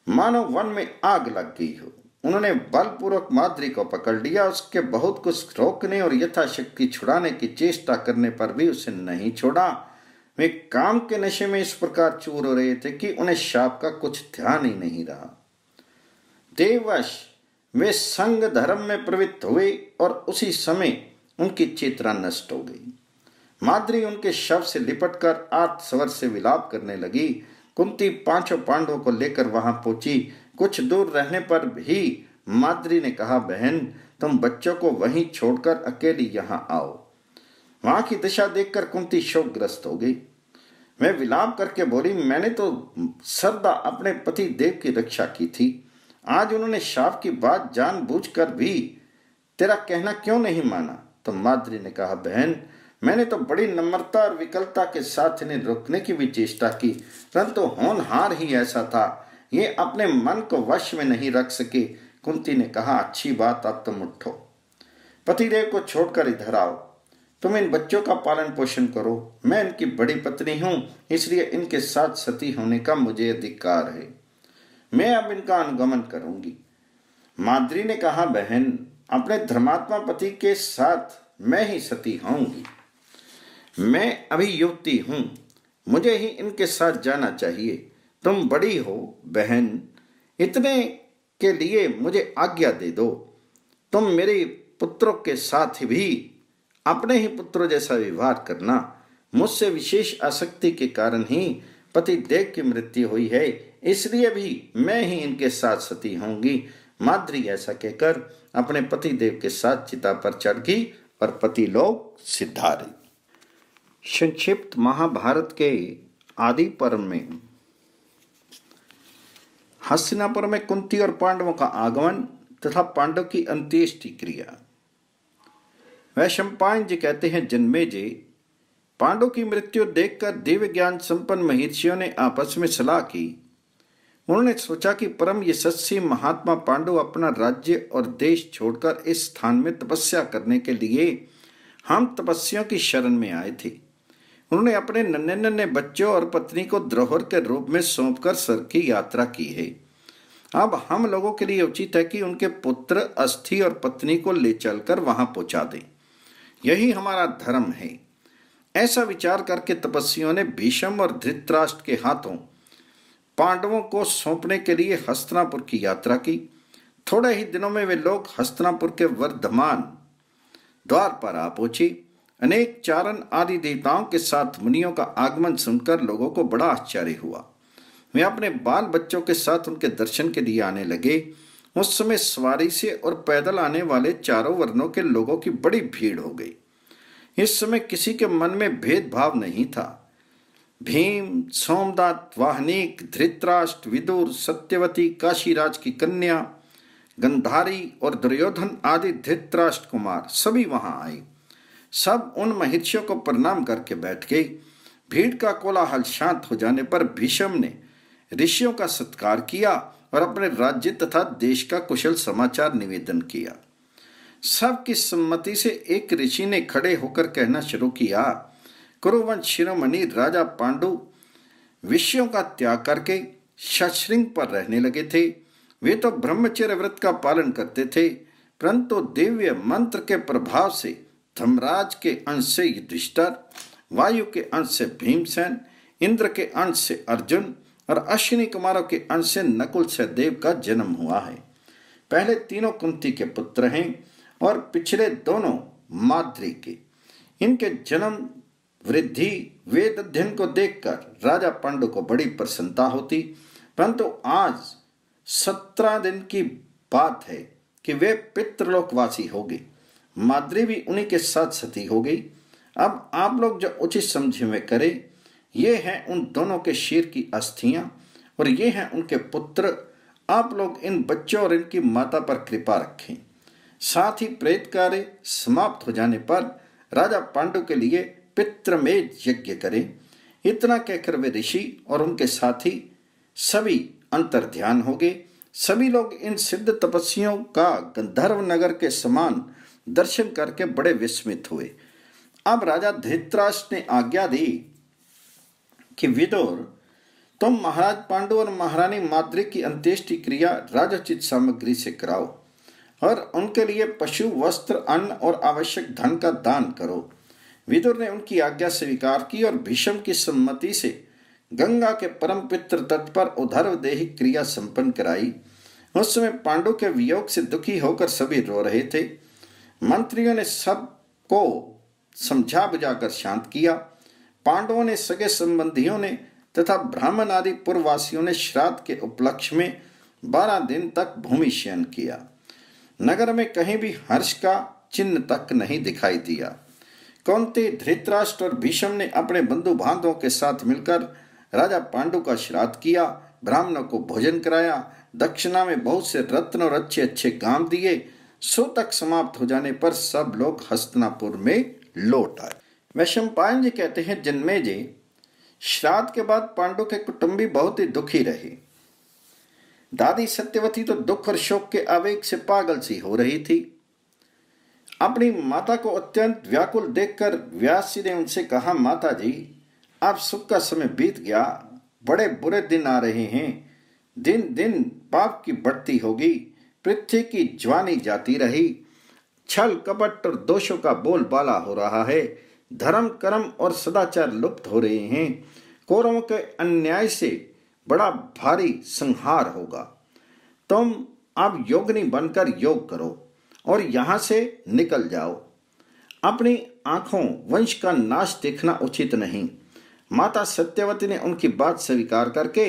Speaker 1: मानो वन में आग लग गई हो। उन्होंने बलपूर्वक माद्री को पकड़ लिया। उसके बहुत कुछ रोकने और यथाशक्ति छुड़ाने की चेष्टा करने पर भी उसे नहीं छोड़ा। वे काम के नशे में इस प्रकार चूर हो रहे थे कि उन्हें शाप का कुछ ध्यान ही नहीं रहा। देवश, वे संग धर्म में प्रवृत्त हुए और उसी समय उनकी चेतना नष्ट हो गई। माद्री उनके शव से लिपटकर आठ स्वर से विलाप करने लगी। कुंती पाँचों पांडवों को लेकर वहाँ पहुँची। कुछ दूर रहने पर भी माद्री ने कहा, बहन, तुम बच्चों को वहीं छोड़कर अकेली यहाँ आओ। वहाँ की दिशा देखकर कुंती शोकग्रस्त हो गई। मैं विलाप करके बोली, मैंने तो सरदा अपने पति देव की रक्षा की थी। आज उन्होंने शाप की बात जानबूझकर भी तेरा कहना क्यों नहीं माना? तो माद्री ने कहा, बहन, मैंने तो बड़ी नम्रता और विकलता के साथ इन्हें रोकने की भी चेष्टा की, परंतु होनहार ही ऐसा था। ये अपने मन को वश में नहीं रख सके। कुंती ने कहा, अच्छी बात, अब तुम उठो। पतिदेव को छोड़कर इधर आओ। तुम इन बच्चों का पालन पोषण करो। मैं इनकी बड़ी पत्नी हूँ, इसलिए इनके साथ सती होने का मुझे अधिकार है। मैं अब इनका अनुगमन करूँगी। माद्री ने कहा, बहन अपने धर्मात्मा पति के साथ मैं ही सती होंगी मैं अभी युवती हूँ। मुझे ही इनके साथ जाना चाहिए। तुम बड़ी हो, बहन। इतने के लिए मुझे आज्ञा दे दो। तुम मेरे पुत्रों के साथ भी अपने ही पुत्रों जैसा व्यवहार करना। मुझसे विशेष आसक्ति के कारण ही पति देव की मृत्यु हुई है। इसलिए भी मैं ही इनके साथ सती होंगी माद्री ऐसा कहकर अपने पति देव के साथ चिता पर चढ़ गई और पति लोग सिद्धारे संक्षिप्त महाभारत के आदि पर्व में हस्तिनापुर में कुंती और पांडवों का आगमन तथा पांडव की अंत्येष्टि क्रिया। वह शंपायन जी कहते हैं, जन्मे जी, पांडव की मृत्यु देखकर दिव्य ज्ञान संपन्न महर्षियों ने आपस में सलाह की उन्होंने सोचा कि परम यशस्वी महात्मा पांडु अपना राज्य और देश छोड़कर इस स्थान में तपस्या करने के लिए हम तपस्या की शरण में आए थे। उन्होंने अपने नन्हे नन्हे बच्चों और पत्नी को द्रोहर के रूप में सौंपकर सर की यात्रा की है। अब हम लोगों के लिए उचित है कि उनके पुत्र, अस्थि और पत्नी को ले चलकर वहाँ पहुँचा दें। यही हमारा धर्म है। ऐसा विचार करके तपस्वियों ने भीषम और धृतराष्ट्र के हाथों पांडवों को सौंपने के लिए हस्तनापुर की यात्रा की। थोड़े ही दिनों में वे लोग हस्तनापुर के वर्धमान द्वार पर आ पहुँची। अनेक चारण आदि देवताओं के साथ मुनियों का आगमन सुनकर लोगों को बड़ा आश्चर्य हुआ। वे अपने बाल बच्चों के साथ उनके दर्शन के लिए आने लगे। उस समय सवारी से और पैदल आने वाले चारों वर्णों के लोगों की बड़ी भीड़ हो गई। इस समय किसी के मन में भेदभाव नहीं था। भीम सोमदात वाहनिक, धृतराष्ट्र, विदुर, सत्यवती, काशीराज की कन्या, गंधारी और दुर्योधन आदि धृतराष्ट्र कुमार सभी वहाँ आए। सब उन महिषियों को प्रणाम करके बैठ गए। भीड़ का कोलाहल शांत हो जाने पर भीषम ने ऋषियों का सत्कार किया और अपने राज्य तथा देश का कुशल समाचार निवेदन किया। सबकी सम्मति से एक ऋषि ने खड़े होकर कहना शुरू किया कुरुवंश शिरोमणि राजा पांडु विषयों का त्याग करके सश्रृंग पर रहने लगे थे। वे तो ब्रह्मचर्य व्रत का पालन करते थे, परंतु दिव्य मंत्र के प्रभाव से धर्मराज के अंश से युधिष्ठर, वायु के अंश से भीमसेन, इंद्र के अंश से अर्जुन और अश्विनी कुमारों के अंश से नकुल सहदेव का जन्म हुआ है। पहले तीनों कुंती के पुत्र हैं और पिछले दोनों माद्री के। इनके जन्म वृद्धि वेद अध्ययन को देखकर राजा पांडु को बड़ी प्रसन्नता होती। परंतु आज सत्रह दिन की बात है कि वे पितृलोकवासी हो गए। माद्री भी उन्हीं के साथ सती हो गई। अब आप लोग जो उचित समझे में करें, ये हैं उन दोनों के शीर की अस्थियाँ और ये हैं उनके पुत्र। आप लोग इन बच्चों और इनकी माता पर कृपा रखें। साथ ही प्रेत कार्य समाप्त हो जाने पर राजा पांडु के लिए पितृमेध यज्ञ करें। इतना कहकर वे ऋषि और उनके साथी सभी अंतर ध्यान हो गए। सभी लोग इन सिद्ध तपस्वियों का गंधर्व नगर के समान दर्शन करके बड़े विस्मित हुए। अब राजा धृतराष्ट्र ने आज्ञा दी कि विदोर, तुम महाराज पांडु और महारानी माद्री की अंत्येष्टि क्रिया राजोचित सामग्री से कराओ और उनके लिए पशु, वस्त्र, अन्न और आवश्यक धन का दान करो। विदुर ने उनकी आज्ञा स्वीकार की और भीष्म की सम्मति से गंगा के परम पित्र तट पर उधर्व देही क्रिया संपन्न कराई। उस समय पांडु के वियोग से दुखी होकर सभी रो रहे थे। मंत्रियों ने सबको समझा बुझाकर शांत किया। पांडवों ने सगे संबंधियों ने तथा ब्राह्मण आदि पूर्ववासियों ने श्राद्ध के उपलक्ष्य में बारह दिन तक भूमि शयन किया। नगर में कहीं भी हर्ष का चिन्ह तक नहीं दिखाई दिया। कौंते धृतराष्ट्र और भीषम ने अपने बंधु बांधवों के साथ मिलकर राजा पांडु का श्राद्ध किया, ब्राह्मणों को भोजन कराया, दक्षिणा में बहुत से रत्न और अच्छे अच्छे काम दिए। सो तक समाप्त हो जाने पर सब लोग हस्तनापुर में लौट आए। वैशंपायन जी कहते हैं, जन्मे जी, श्राद्ध के बाद पांडु के कुटुंबी बहुत ही दुखी रहे। दादी सत्यवती तो दुख और शोक के आवेग से पागल सी हो रही थी। अपनी माता को अत्यंत व्याकुल देखकर व्यास जी ने उनसे कहा माता जी आप सुख का समय बीत गया, बड़े बुरे दिन आ रहे हैं। दिन दिन पाप की बढ़ती होगी, पृथ्वी की ज्वानी जाती रही। छल, कपट और दोषों का बोलबाला हो रहा है। धर्म, कर्म और सदाचार लुप्त हो रहे हैं। कौरवों के अन्याय से बड़ा भारी संहार होगा। तुम अब योगनी बनकर योग करो। और यहाँ से निकल जाओ। अपनी आँखों वंश का नाश देखना उचित नहीं। माता सत्यवती ने उनकी बात स्वीकार करके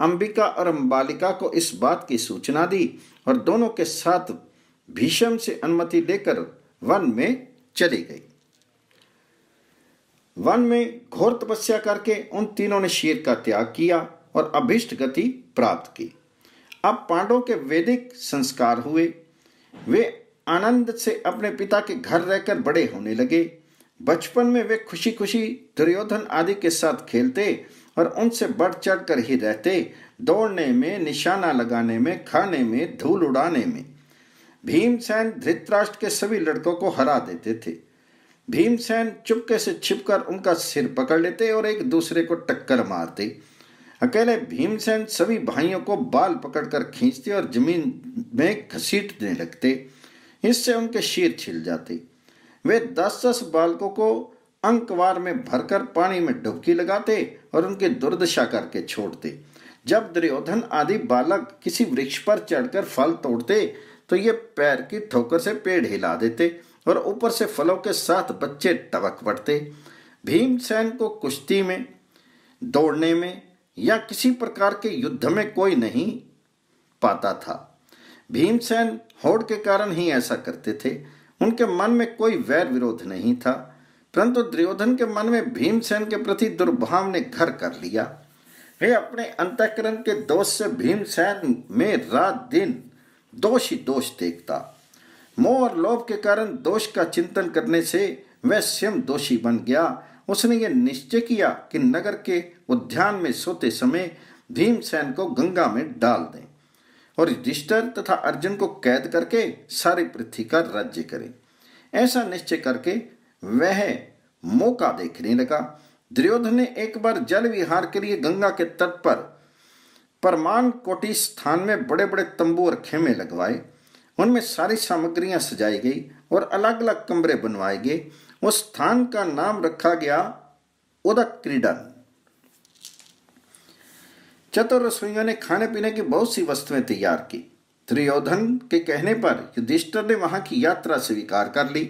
Speaker 1: अंबिका और अंबालिका को इस बात की सूचना दी और दोनों के साथ भीषम से अनुमति लेकर वन में चली गई। वन में घोर तपस्या करके उन तीनों ने शेर का त्याग किया और अभिष्ट गति प्राप्त की। अब पांडवों के वैदिक संस्कार हुए। वे आनंद से अपने पिता के घर रहकर बड़े होने लगे। बचपन में वे खुशी खुशी दुर्योधन आदि के साथ खेलते और उनसे बढ़ चढ़ कर ही रहते, दौड़ने में, निशाना लगाने में, खाने में, धूल उड़ाने में। भीमसेन धृतराष्ट्र के सभी लड़कों को हरा देते थे। भीमसेन चुपके से छिपकर उनका सिर पकड़ लेते और एक दूसरे को टक्कर मारते। अकेले भीमसेन सभी भाइयों को बाल पकड़कर खींचते और ज़मीन में घसीटने लगते। इससे उनके शीर छिल जाते। वे दस दस बालकों को अंकवार में भरकर पानी में डुबकी लगाते और उनकी दुर्दशा करके छोड़ते। जब दुर्योधन आदि बालक किसी वृक्ष पर चढ़कर फल तोड़ते तो ये पैर की ठोकर से पेड़ हिला देते और ऊपर से फलों के साथ बच्चे टबक पड़ते। भीमसेन को कुश्ती में, दौड़ने में या किसी प्रकार के युद्ध में कोई नहीं पाता था। भीमसेन होड़ के कारण ही ऐसा करते थे। उनके मन में कोई वैर विरोध नहीं था, परंतु दुर्योधन के मन में भीमसेन के प्रति दुर्भाव ने घर कर लिया। वे अपने अंतकरण के दोष से भीमसेन में रात दिन दोष ही दोष देखता। मोह और लोभ के कारण दोष का चिंतन करने से वह स्वयं दोषी बन गया। उसने ये निश्चय किया कि नगर के उद्यान में सोते समय भीमसेन को गंगा में डाल दें। और युधिष्ठर तथा अर्जुन को कैद करके सारी पृथ्वी का राज्य करें। ऐसा निश्चय करके वह मौका देखने लगा। दुर्योधन ने एक बार जल विहार के लिए गंगा के तट पर परमान कोटि स्थान में बड़े बड़े तंबू और खेमे लगवाए। उनमें सारी सामग्रियाँ सजाई गई और अलग अलग कमरे बनवाए गए। उस स्थान का नाम रखा गया उदक क्रीडन। चतुर रसोइयों ने खाने पीने की बहुत सी वस्तुएँ तैयार की। दुर्योधन के कहने पर युधिष्ठर ने वहाँ की यात्रा स्वीकार कर ली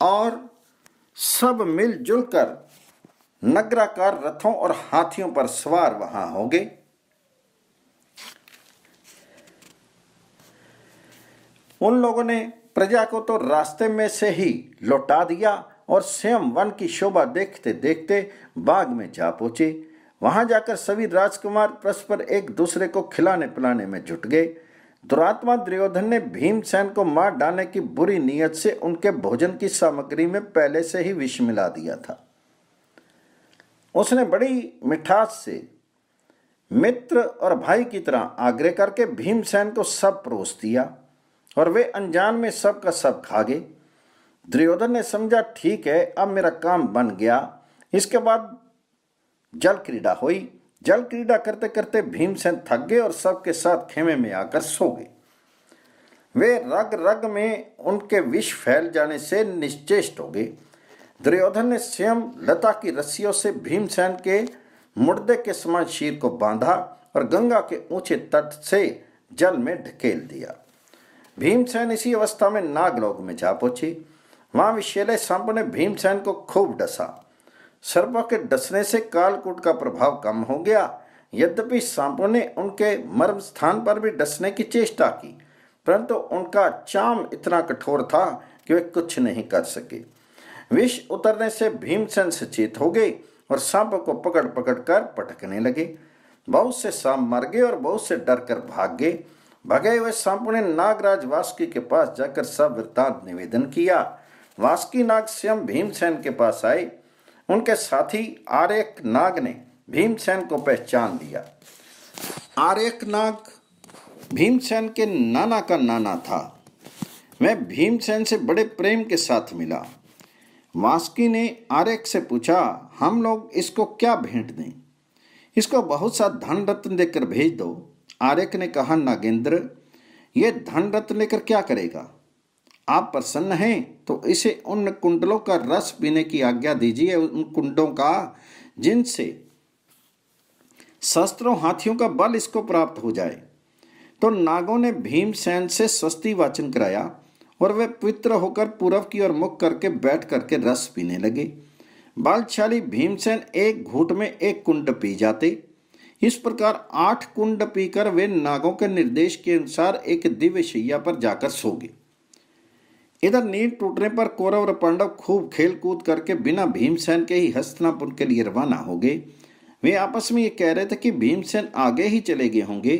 Speaker 1: और सब मिलजुल कर नगराकार रथों और हाथियों पर सवार वहाँ हो गए। उन लोगों ने प्रजा को तो रास्ते में से ही लौटा दिया और स्वयं वन की शोभा देखते देखते बाग में जा पहुँचे। वहाँ जाकर सभी राजकुमार परस्पर एक दूसरे को खिलाने पिलाने में जुट गए। दुरात्मा दुर्योधन ने भीमसेन को मार डालने की बुरी नीयत से उनके भोजन की सामग्री में पहले से ही विष मिला दिया था। उसने बड़ी मिठास से मित्र और भाई की तरह आग्रह करके भीमसेन को सब परोस दिया और वे अनजान में सब का सब खा गए। दुर्योधन ने समझा, ठीक है, अब मेरा काम बन गया। इसके बाद जल क्रीड़ा हुई। जल क्रीड़ा करते करते भीमसेन थक गए और सबके साथ खेमे में आकर सो गए। वे रग रग में उनके विष फैल जाने से निश्चेष्ट हो गए। दुर्योधन ने स्वयं लता की रस्सियों से भीमसेन के मुर्दे के समान शीर को बांधा और गंगा के ऊँचे तट से जल में ढकेल दिया। भीमसेन इसी अवस्था में नागलोक में जा पहुँची। वहाँ विशेले सांप ने भीमसेन को खूब डसा। सर्प के डसने से कालकूट का प्रभाव कम हो गया। यद्यपि सांपों ने उनके मर्म स्थान पर भी डसने की चेष्टा की, परंतु उनका चाम इतना कठोर था कि वे कुछ नहीं कर सके। विष उतरने से भीमसेन सचेत हो गए और सांप को पकड़ पकड़ कर पटकने लगे। बहुत से सांप मर गए और बहुत से डर कर भाग गए। भगे हुए सांप ने नागराज वासुकी के पास जाकर सब वृत्तांत निवेदन किया। वासुकी नाग स्वयं भीमसेन के पास आए। उनके साथी आर्यक नाग ने भीमसेन को पहचान लिया आर्यक नाग भीमसेन के नाना का नाना था। वह भीमसेन से बड़े प्रेम के साथ मिला। वास्की ने आर्यक से पूछा, हम लोग इसको क्या भेंट दें? इसको बहुत सा धन रत्न देकर भेज दो। आर्यक ने कहा, नागेंद्र, ये धन रत्न लेकर क्या करेगा? आप प्रसन्न हैं तो इसे उन कुंडलों का रस पीने की आज्ञा दीजिए, उन कुंडों का, जिनसे शस्त्रों, हाथियों का बल इसको प्राप्त हो जाए। तो नागों ने भीमसेन से स्वस्ति वाचन कराया और वे पवित्र होकर पूर्व की ओर मुख करके बैठ करके रस पीने लगे। बालशाली भीमसेन एक घूट में एक कुंड पी जाते। इस प्रकार आठ कुंड पीकर वे नागों के निर्देश के अनुसार एक दिव्य शैया पर जाकर सो गए। इधर नींद टूटने पर कौरव और पांडव खूब खेल कूद करके बिना भीमसेन के ही हस्तनापुर के लिए रवाना हो गए। वे आपस में ये कह रहे थे कि भीमसेन आगे ही चले गए होंगे।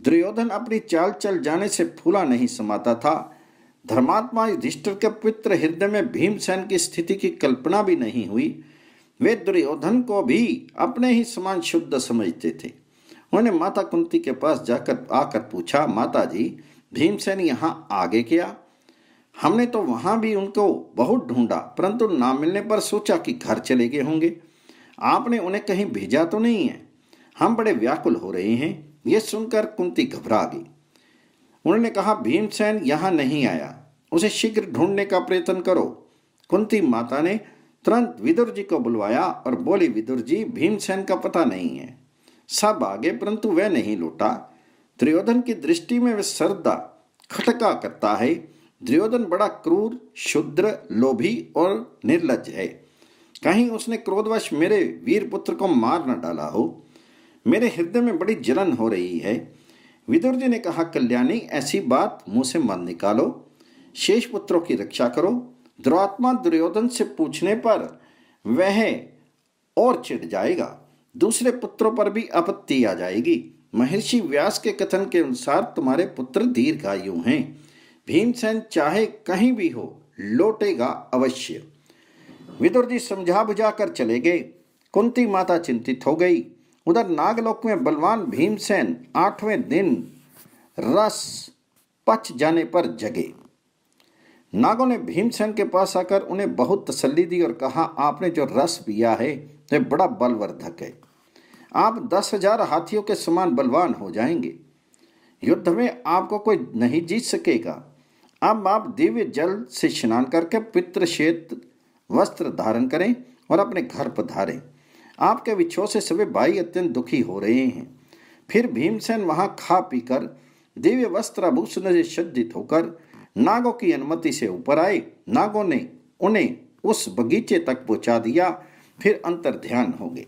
Speaker 1: दुर्योधन अपनी चाल चल जाने से फूला नहीं समाता था। धर्मात्मा युधिष्ठिर के पित्र हृदय में भीमसेन की स्थिति की कल्पना भी नहीं हुई। वे दुर्योधन को भी अपने ही समान शुद्ध समझते थे। उन्होंने माता कुंती के पास जाकर आकर पूछा माता जी भीमसेन यहाँ आगे क्या? हमने तो वहाँ भी उनको बहुत ढूंढा, परंतु ना मिलने पर सोचा कि घर चले गए होंगे। आपने उन्हें कहीं भेजा तो नहीं है? हम बड़े व्याकुल हो रहे हैं। ये सुनकर कुंती घबरा गई। उन्होंने कहा, भीमसेन यहाँ नहीं आया। उसे शीघ्र ढूँढने का प्रयत्न करो। कुंती माता ने तुरंत विदुर जी को बुलवाया और बोली, विदुर जी, भीमसेन का पता नहीं है। सब आगे, परंतु वह नहीं लौटा। त्रियोधन की दृष्टि में वह श्रद्धा, खटका करता है। दुर्योधन बड़ा क्रूर शुद्र लोभी और निर्लज है। कहीं उसने क्रोधवश मेरे वीर पुत्र को मार न डाला हो। मेरे हृदय में बड़ी जलन हो रही है। विदुर जी ने कहा, कल्याणी, ऐसी बात मुँह से मन निकालो। शेष पुत्रों की रक्षा करो। दुरात्मा दुर्योधन से पूछने पर वह और चिढ़ जाएगा। दूसरे पुत्रों पर भी आपत्ति आ जाएगी। महर्षि व्यास के कथन के अनुसार तुम्हारे पुत्र दीर्घायु हैं। भीमसेन चाहे कहीं भी हो, लौटेगा अवश्य। विदुर जी समझा बुझा कर चले गए। कुंती माता चिंतित हो गई। उधर नागलोक में बलवान भीमसेन आठवें दिन रस पच जाने पर जगे। नागों ने भीमसेन के पास आकर उन्हें बहुत तसल्ली दी और कहा, आपने जो रस पिया है, वह तो बड़ा बलवर्धक है। आप दस हज़ार हाथियों के समान बलवान हो जाएँगे। युद्ध में आपको कोई नहीं जीत सकेगा। अब आप दिव्य जल से स्नान करके पितृ श्वेत वस्त्र धारण करें और अपने घर पधारें आपके विच्छो से सभी भाई अत्यंत दुखी हो रहे हैं। फिर भीमसेन वहाँ खा पीकर दिव्य वस्त्र आभूषण से सज्जित होकर नागों की अनुमति से ऊपर आए। नागों ने उन्हें उस बगीचे तक पहुँचा दिया। फिर अंतर ध्यान हो गए।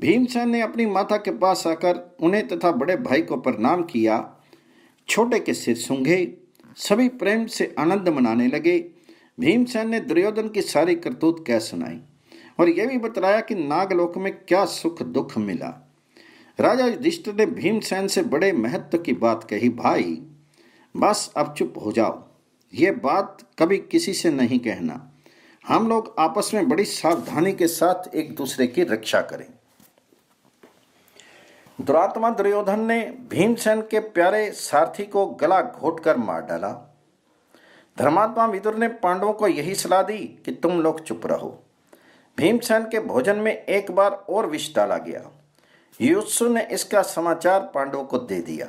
Speaker 1: भीमसेन ने अपनी माता के पास आकर उन्हें तथा बड़े भाई को प्रणाम किया। छोटे के सिर सूंघे। सभी प्रेम से आनंद मनाने लगे। भीमसेन ने दुर्योधन की सारी करतूत कह सुनाई और यह भी बतलाया कि नागलोक में क्या सुख दुख मिला। राजा युधिष्ठिर ने भीमसेन से बड़े महत्व की बात कही, भाई, बस अब चुप हो जाओ। ये बात कभी किसी से नहीं कहना। हम लोग आपस में बड़ी सावधानी के साथ एक दूसरे की रक्षा करें। दुरात्मा दुर्योधन ने भीमसेन के प्यारे सारथी को गला घोट कर मार डाला। धर्मात्मा विदुर ने पांडवों को यही सलाह दी कि तुम लोग चुप रहो। भीमसेन के भोजन में एक बार और विष डाला गया। युत्सु ने इसका समाचार पांडवों को दे दिया।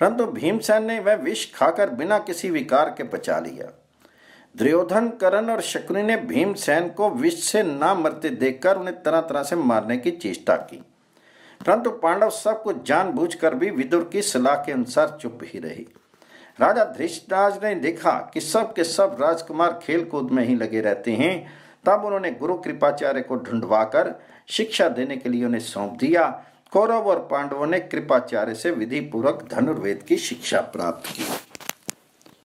Speaker 1: परंतु भीमसेन ने वह विष खाकर बिना किसी विकार के बचा लिया। दुर्योधन, करण और शकुनी ने भीमसेन को विष से न मरते देखकर उन्हें तरह तरह से मारने की चेष्टा की। परंतु पांडव सब कुछ जानबूझकर भी विदुर की सलाह के अनुसार चुप ही रही। राजा धृष्टराज ने देखा कि सब के सब राजकुमार खेल कूद में ही लगे रहते हैं। तब उन्होंने गुरु कृपाचार्य को ढूंढवाकर शिक्षा देने के लिए उन्हें सौंप दिया। कौरव और पांडवों ने कृपाचार्य से विधि पूर्वक धनुर्वेद की शिक्षा प्राप्त की।